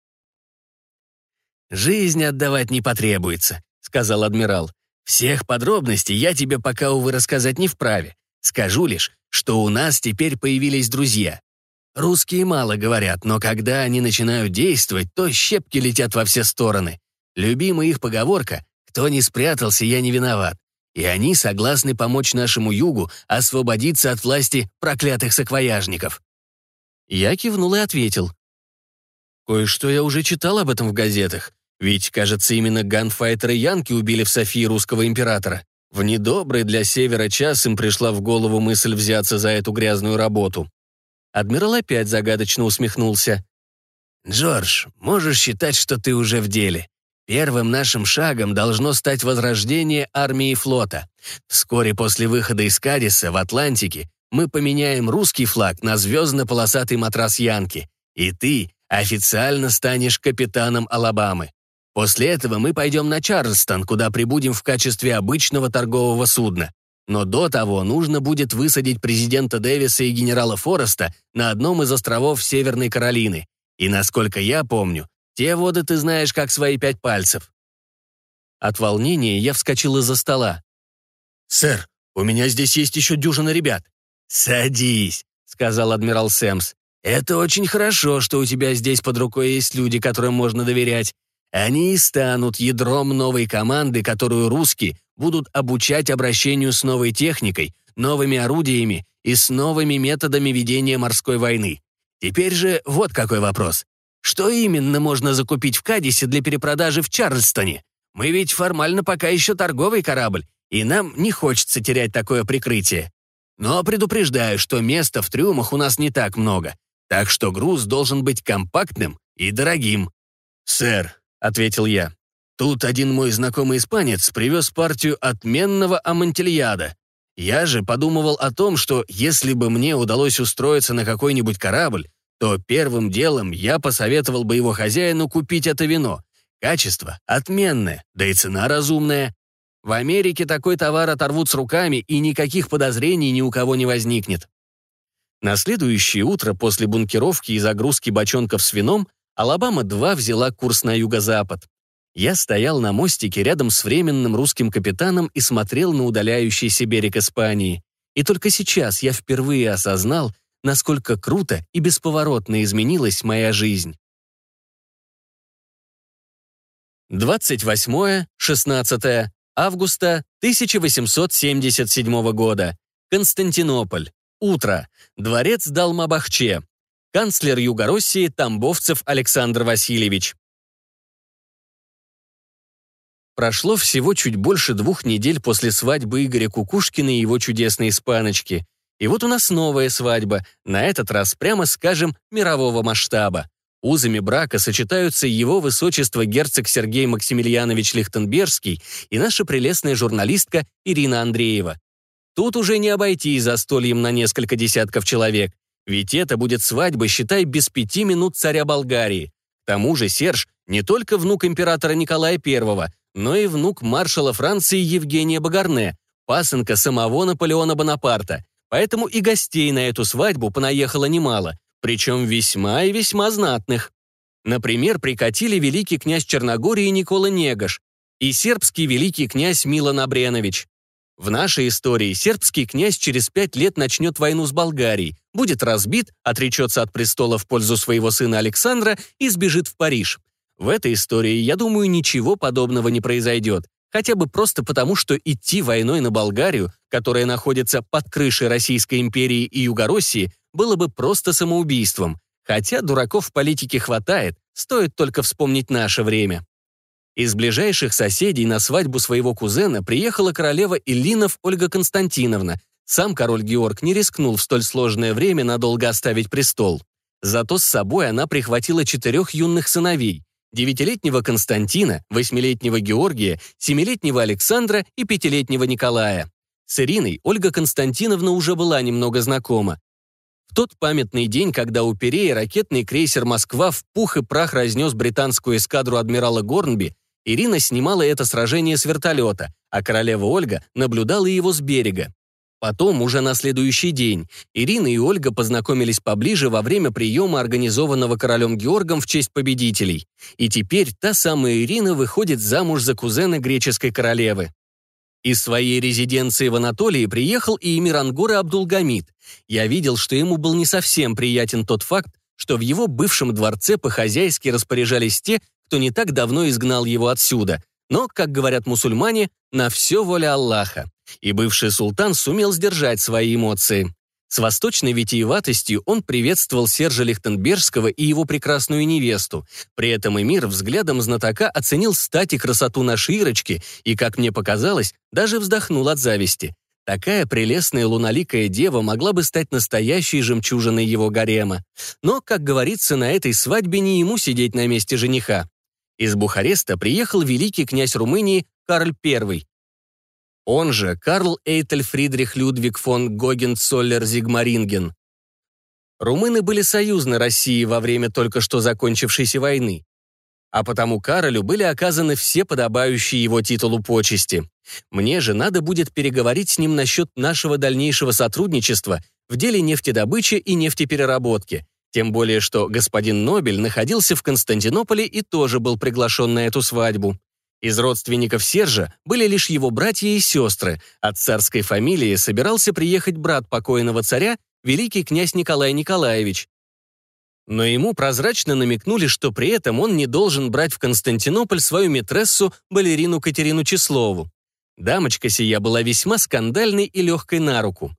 «Жизнь отдавать не потребуется», сказал адмирал. «Всех подробностей я тебе пока, увы, рассказать не вправе. Скажу лишь, что у нас теперь появились друзья. Русские мало говорят, но когда они начинают действовать, то щепки летят во все стороны. Любимая их поговорка «Кто не спрятался, я не виноват». И они согласны помочь нашему югу освободиться от власти проклятых саквояжников. Я кивнул и ответил. Кое-что я уже читал об этом в газетах. Ведь, кажется, именно ганфайтеры Янки убили в Софии русского императора. В недобрый для Севера час им пришла в голову мысль взяться за эту грязную работу. Адмирал опять загадочно усмехнулся. «Джордж, можешь считать, что ты уже в деле. Первым нашим шагом должно стать возрождение армии и флота. Вскоре после выхода из Кадиса в Атлантике мы поменяем русский флаг на звездно-полосатый матрас Янки, и ты официально станешь капитаном Алабамы. После этого мы пойдем на Чарльстон, куда прибудем в качестве обычного торгового судна. Но до того нужно будет высадить президента Дэвиса и генерала Фореста на одном из островов Северной Каролины. И, насколько я помню, те воды ты знаешь как свои пять пальцев. От волнения я вскочил из-за стола. «Сэр, у меня здесь есть еще дюжина ребят». «Садись», — сказал адмирал Сэмс. «Это очень хорошо, что у тебя здесь под рукой есть люди, которым можно доверять. Они и станут ядром новой команды, которую русские будут обучать обращению с новой техникой, новыми орудиями и с новыми методами ведения морской войны. Теперь же вот какой вопрос. Что именно можно закупить в Кадисе для перепродажи в Чарльстоне? Мы ведь формально пока еще торговый корабль, и нам не хочется терять такое прикрытие. Но предупреждаю, что места в трюмах у нас не так много, так что груз должен быть компактным и дорогим. «Сэр, ответил я. Тут один мой знакомый испанец привез партию отменного амантильяда. Я же подумывал о том, что если бы мне удалось устроиться на какой-нибудь корабль, то первым делом я посоветовал бы его хозяину купить это вино. Качество отменное, да и цена разумная. В Америке такой товар оторвут с руками, и никаких подозрений ни у кого не возникнет. На следующее утро после бункеровки и загрузки бочонков с вином Алабама-2 взяла курс на юго-запад. Я стоял на мостике рядом с временным русским капитаном и смотрел на удаляющийся берег Испании. И только сейчас я впервые осознал, насколько круто и бесповоротно изменилась моя жизнь. 28-16 августа 1877 года. Константинополь. Утро. Дворец Далмабахче. Канцлер Югороссии Тамбовцев Александр Васильевич. Прошло всего чуть больше двух недель после свадьбы Игоря Кукушкина и его чудесной испаночки. И вот у нас новая свадьба, на этот раз, прямо скажем, мирового масштаба. Узами брака сочетаются его высочество герцог Сергей Максимiliaнович Лихтенбергский и наша прелестная журналистка Ирина Андреева. Тут уже не обойти застольем на несколько десятков человек. Ведь это будет свадьба, считай, без пяти минут царя Болгарии. К тому же Серж не только внук императора Николая I, но и внук маршала Франции Евгения Багарне, пасынка самого Наполеона Бонапарта. Поэтому и гостей на эту свадьбу понаехало немало, причем весьма и весьма знатных. Например, прикатили великий князь Черногории Никола Негаш и сербский великий князь Милан Абренович. В нашей истории сербский князь через пять лет начнет войну с Болгарией, будет разбит, отречется от престола в пользу своего сына Александра и сбежит в Париж. В этой истории, я думаю, ничего подобного не произойдет. Хотя бы просто потому, что идти войной на Болгарию, которая находится под крышей Российской империи и Югороссии, было бы просто самоубийством. Хотя дураков в политике хватает, стоит только вспомнить наше время. Из ближайших соседей на свадьбу своего кузена приехала королева Иллинов Ольга Константиновна. Сам король Георг не рискнул в столь сложное время надолго оставить престол. Зато с собой она прихватила четырех юных сыновей – девятилетнего Константина, восьмилетнего Георгия, семилетнего Александра и пятилетнего Николая. С Ириной Ольга Константиновна уже была немного знакома. В тот памятный день, когда у Переи ракетный крейсер «Москва» в пух и прах разнес британскую эскадру адмирала Горнби, Ирина снимала это сражение с вертолета, а королева Ольга наблюдала его с берега. Потом, уже на следующий день, Ирина и Ольга познакомились поближе во время приема, организованного королем Георгом в честь победителей. И теперь та самая Ирина выходит замуж за кузена греческой королевы. Из своей резиденции в Анатолии приехал и эмир Ангора Абдулгамид. Я видел, что ему был не совсем приятен тот факт, что в его бывшем дворце по-хозяйски распоряжались те, кто не так давно изгнал его отсюда. Но, как говорят мусульмане, на все воля Аллаха. И бывший султан сумел сдержать свои эмоции. С восточной витиеватостью он приветствовал Сержа Лихтенбергского и его прекрасную невесту. При этом эмир взглядом знатока оценил стать и красоту нашей Ирочки и, как мне показалось, даже вздохнул от зависти. Такая прелестная луналикая дева могла бы стать настоящей жемчужиной его гарема. Но, как говорится, на этой свадьбе не ему сидеть на месте жениха. Из Бухареста приехал великий князь Румынии Карль I. Он же Карл Эйтель Фридрих Людвиг фон Гогенцоллерн-Зигмаринген. Румыны были союзны России во время только что закончившейся войны, а потому Каролю были оказаны все подобающие его титулу почести. Мне же надо будет переговорить с ним насчет нашего дальнейшего сотрудничества в деле нефтедобычи и нефтепереработки, тем более, что господин Нобель находился в Константинополе и тоже был приглашен на эту свадьбу. Из родственников Сержа были лишь его братья и сестры. От царской фамилии собирался приехать брат покойного царя, великий князь Николай Николаевич. Но ему прозрачно намекнули, что при этом он не должен брать в Константинополь свою митрессу, балерину Катерину Числову. Дамочка сия была весьма скандальной и легкой на руку.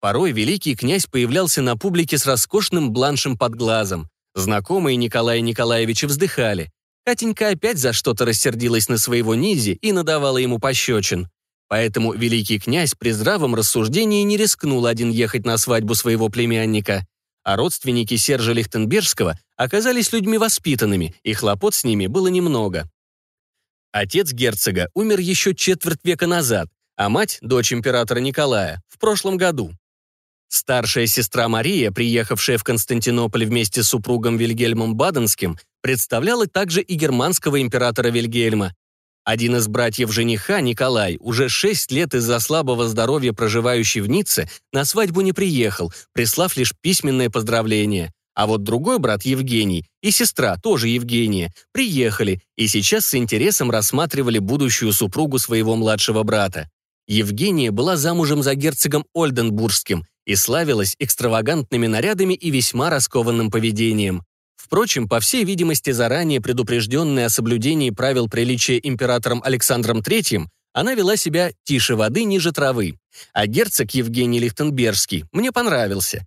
Порой великий князь появлялся на публике с роскошным бланшем под глазом. Знакомые Николая Николаевича вздыхали. Катенька опять за что-то рассердилась на своего низи и надавала ему пощечин. Поэтому великий князь при здравом рассуждении не рискнул один ехать на свадьбу своего племянника. А родственники Сержа Лихтенбергского оказались людьми воспитанными, и хлопот с ними было немного. Отец герцога умер еще четверть века назад, а мать, дочь императора Николая, в прошлом году. Старшая сестра Мария, приехавшая в Константинополь вместе с супругом Вильгельмом Баденским, представляла также и германского императора Вильгельма. Один из братьев жениха, Николай, уже шесть лет из-за слабого здоровья проживающий в Ницце, на свадьбу не приехал, прислав лишь письменное поздравление. А вот другой брат Евгений и сестра, тоже Евгения, приехали и сейчас с интересом рассматривали будущую супругу своего младшего брата. Евгения была замужем за герцогом Ольденбургским и славилась экстравагантными нарядами и весьма раскованным поведением. Впрочем, по всей видимости, заранее предупрежденная о соблюдении правил приличия императором Александром III, она вела себя тише воды, ниже травы. А герцог Евгений Лихтенбергский мне понравился.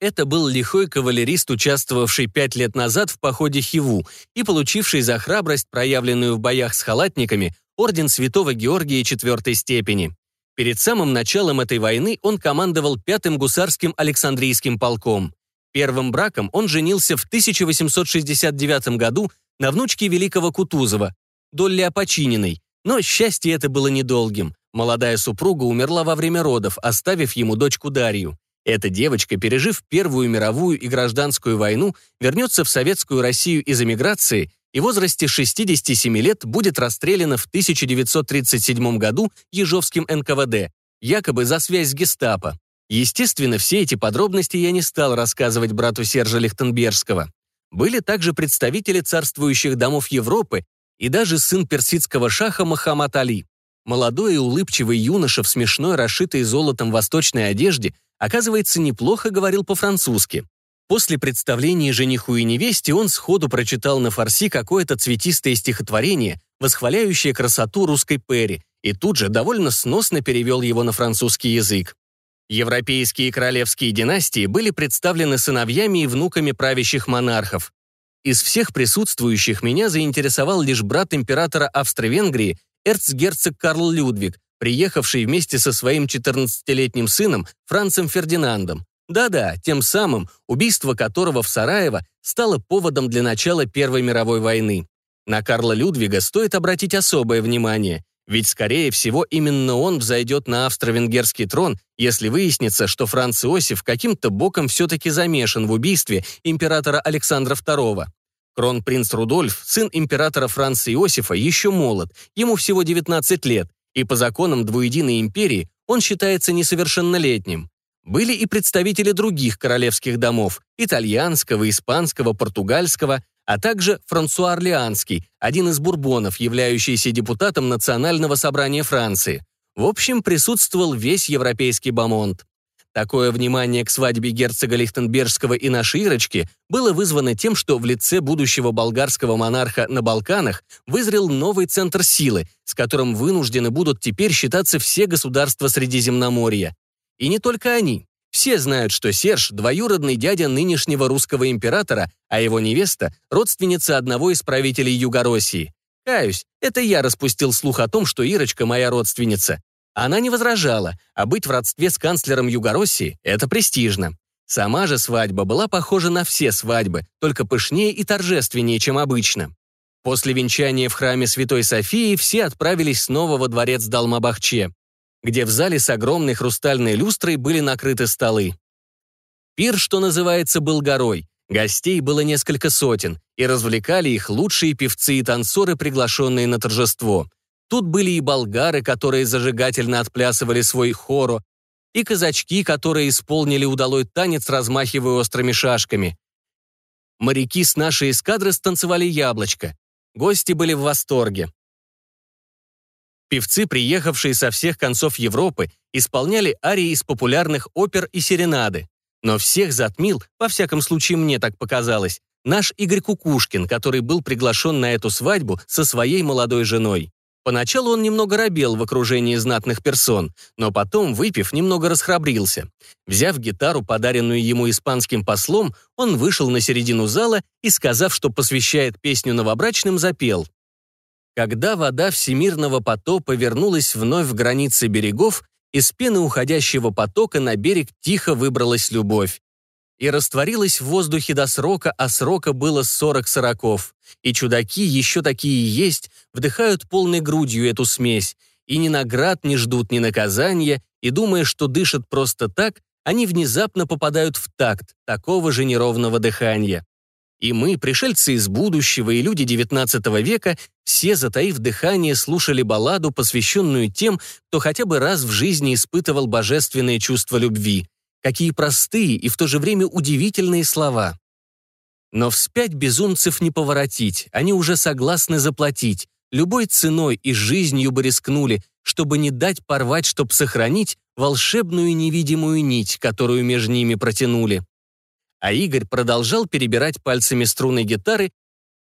Это был лихой кавалерист, участвовавший пять лет назад в походе Хиву и получивший за храбрость, проявленную в боях с халатниками, орден Святого Георгия четвертой степени. Перед самым началом этой войны он командовал пятым гусарским Александрийским полком. Первым браком он женился в 1869 году на внучке великого Кутузова, Долли Опочининой, но счастье это было недолгим. Молодая супруга умерла во время родов, оставив ему дочку Дарью. Эта девочка, пережив Первую мировую и гражданскую войну, вернется в советскую Россию из эмиграции и в возрасте 67 лет будет расстреляна в 1937 году Ежовским НКВД, якобы за связь с гестапо. Естественно, все эти подробности я не стал рассказывать брату Сержа Лихтенбергского. Были также представители царствующих домов Европы и даже сын персидского шаха Махамад Али. Молодой и улыбчивый юноша в смешной, расшитой золотом восточной одежде, оказывается, неплохо говорил по-французски. После представления жениху и невесте он сходу прочитал на фарси какое-то цветистое стихотворение, восхваляющее красоту русской Перри, и тут же довольно сносно перевел его на французский язык. Европейские королевские династии были представлены сыновьями и внуками правящих монархов. Из всех присутствующих меня заинтересовал лишь брат императора Австро-Венгрии, эрцгерцог Карл Людвиг, приехавший вместе со своим 14-летним сыном Францем Фердинандом. Да-да, тем самым, убийство которого в Сараево стало поводом для начала Первой мировой войны. На Карла Людвига стоит обратить особое внимание, ведь, скорее всего, именно он взойдет на австро-венгерский трон, если выяснится, что Франц Иосиф каким-то боком все-таки замешан в убийстве императора Александра II. Кронпринц Рудольф, сын императора Франца Иосифа, еще молод, ему всего 19 лет, и по законам двуединой империи он считается несовершеннолетним. Были и представители других королевских домов – итальянского, испанского, португальского, а также Франсуа Орлеанский, один из бурбонов, являющийся депутатом Национального собрания Франции. В общем, присутствовал весь европейский бомонд. Такое внимание к свадьбе герцога Лихтенбергского и нашей Ирочки было вызвано тем, что в лице будущего болгарского монарха на Балканах вызрел новый центр силы, с которым вынуждены будут теперь считаться все государства Средиземноморья. И не только они. Все знают, что Серж – двоюродный дядя нынешнего русского императора, а его невеста – родственница одного из правителей Югороссии. Каюсь, это я распустил слух о том, что Ирочка моя родственница. Она не возражала, а быть в родстве с канцлером Югороссии – это престижно. Сама же свадьба была похожа на все свадьбы, только пышнее и торжественнее, чем обычно. После венчания в храме Святой Софии все отправились снова во дворец Далмабахче где в зале с огромной хрустальной люстрой были накрыты столы. Пир, что называется, был горой. Гостей было несколько сотен, и развлекали их лучшие певцы и танцоры, приглашенные на торжество. Тут были и болгары, которые зажигательно отплясывали свой хоро, и казачки, которые исполнили удалой танец, размахивая острыми шашками. Моряки с нашей эскадры станцевали яблочко. Гости были в восторге. Певцы, приехавшие со всех концов Европы, исполняли арии из популярных опер и серенады. Но всех затмил, во всяком случае мне так показалось, наш Игорь Кукушкин, который был приглашен на эту свадьбу со своей молодой женой. Поначалу он немного робел в окружении знатных персон, но потом, выпив, немного расхрабрился. Взяв гитару, подаренную ему испанским послом, он вышел на середину зала и, сказав, что посвящает песню новобрачным, запел когда вода всемирного потопа вернулась вновь в границы берегов, из пены уходящего потока на берег тихо выбралась любовь. И растворилась в воздухе до срока, а срока было сорок сороков. И чудаки, еще такие есть, вдыхают полной грудью эту смесь, и ни наград не ждут, ни наказания, и, думая, что дышат просто так, они внезапно попадают в такт такого же неровного дыхания. И мы, пришельцы из будущего и люди XIX века, все, затаив дыхание, слушали балладу, посвященную тем, кто хотя бы раз в жизни испытывал божественное чувство любви. Какие простые и в то же время удивительные слова. Но вспять безумцев не поворотить, они уже согласны заплатить. Любой ценой и жизнью бы рискнули, чтобы не дать порвать, чтобы сохранить волшебную невидимую нить, которую между ними протянули. А Игорь продолжал перебирать пальцами струны гитары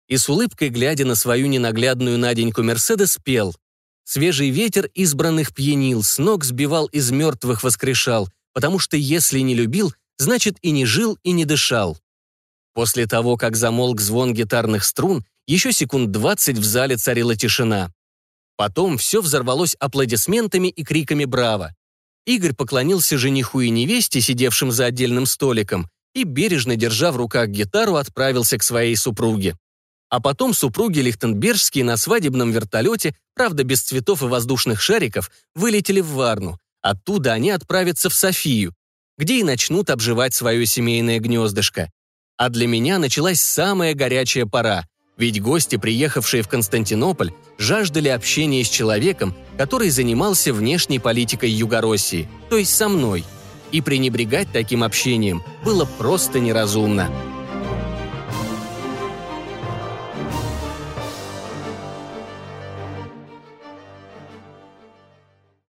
и с улыбкой, глядя на свою ненаглядную Наденьку Мерседес, пел. Свежий ветер избранных пьянил, с ног сбивал из мертвых воскрешал, потому что если не любил, значит и не жил, и не дышал. После того, как замолк звон гитарных струн, еще секунд двадцать в зале царила тишина. Потом все взорвалось аплодисментами и криками «Браво!». Игорь поклонился жениху и невесте, сидевшим за отдельным столиком, и, бережно держа в руках гитару, отправился к своей супруге. А потом супруги Лихтенбергские на свадебном вертолете, правда без цветов и воздушных шариков, вылетели в Варну. Оттуда они отправятся в Софию, где и начнут обживать свое семейное гнездышко. А для меня началась самая горячая пора, ведь гости, приехавшие в Константинополь, жаждали общения с человеком, который занимался внешней политикой Югороссии, то есть со мной. И пренебрегать таким общением было просто неразумно.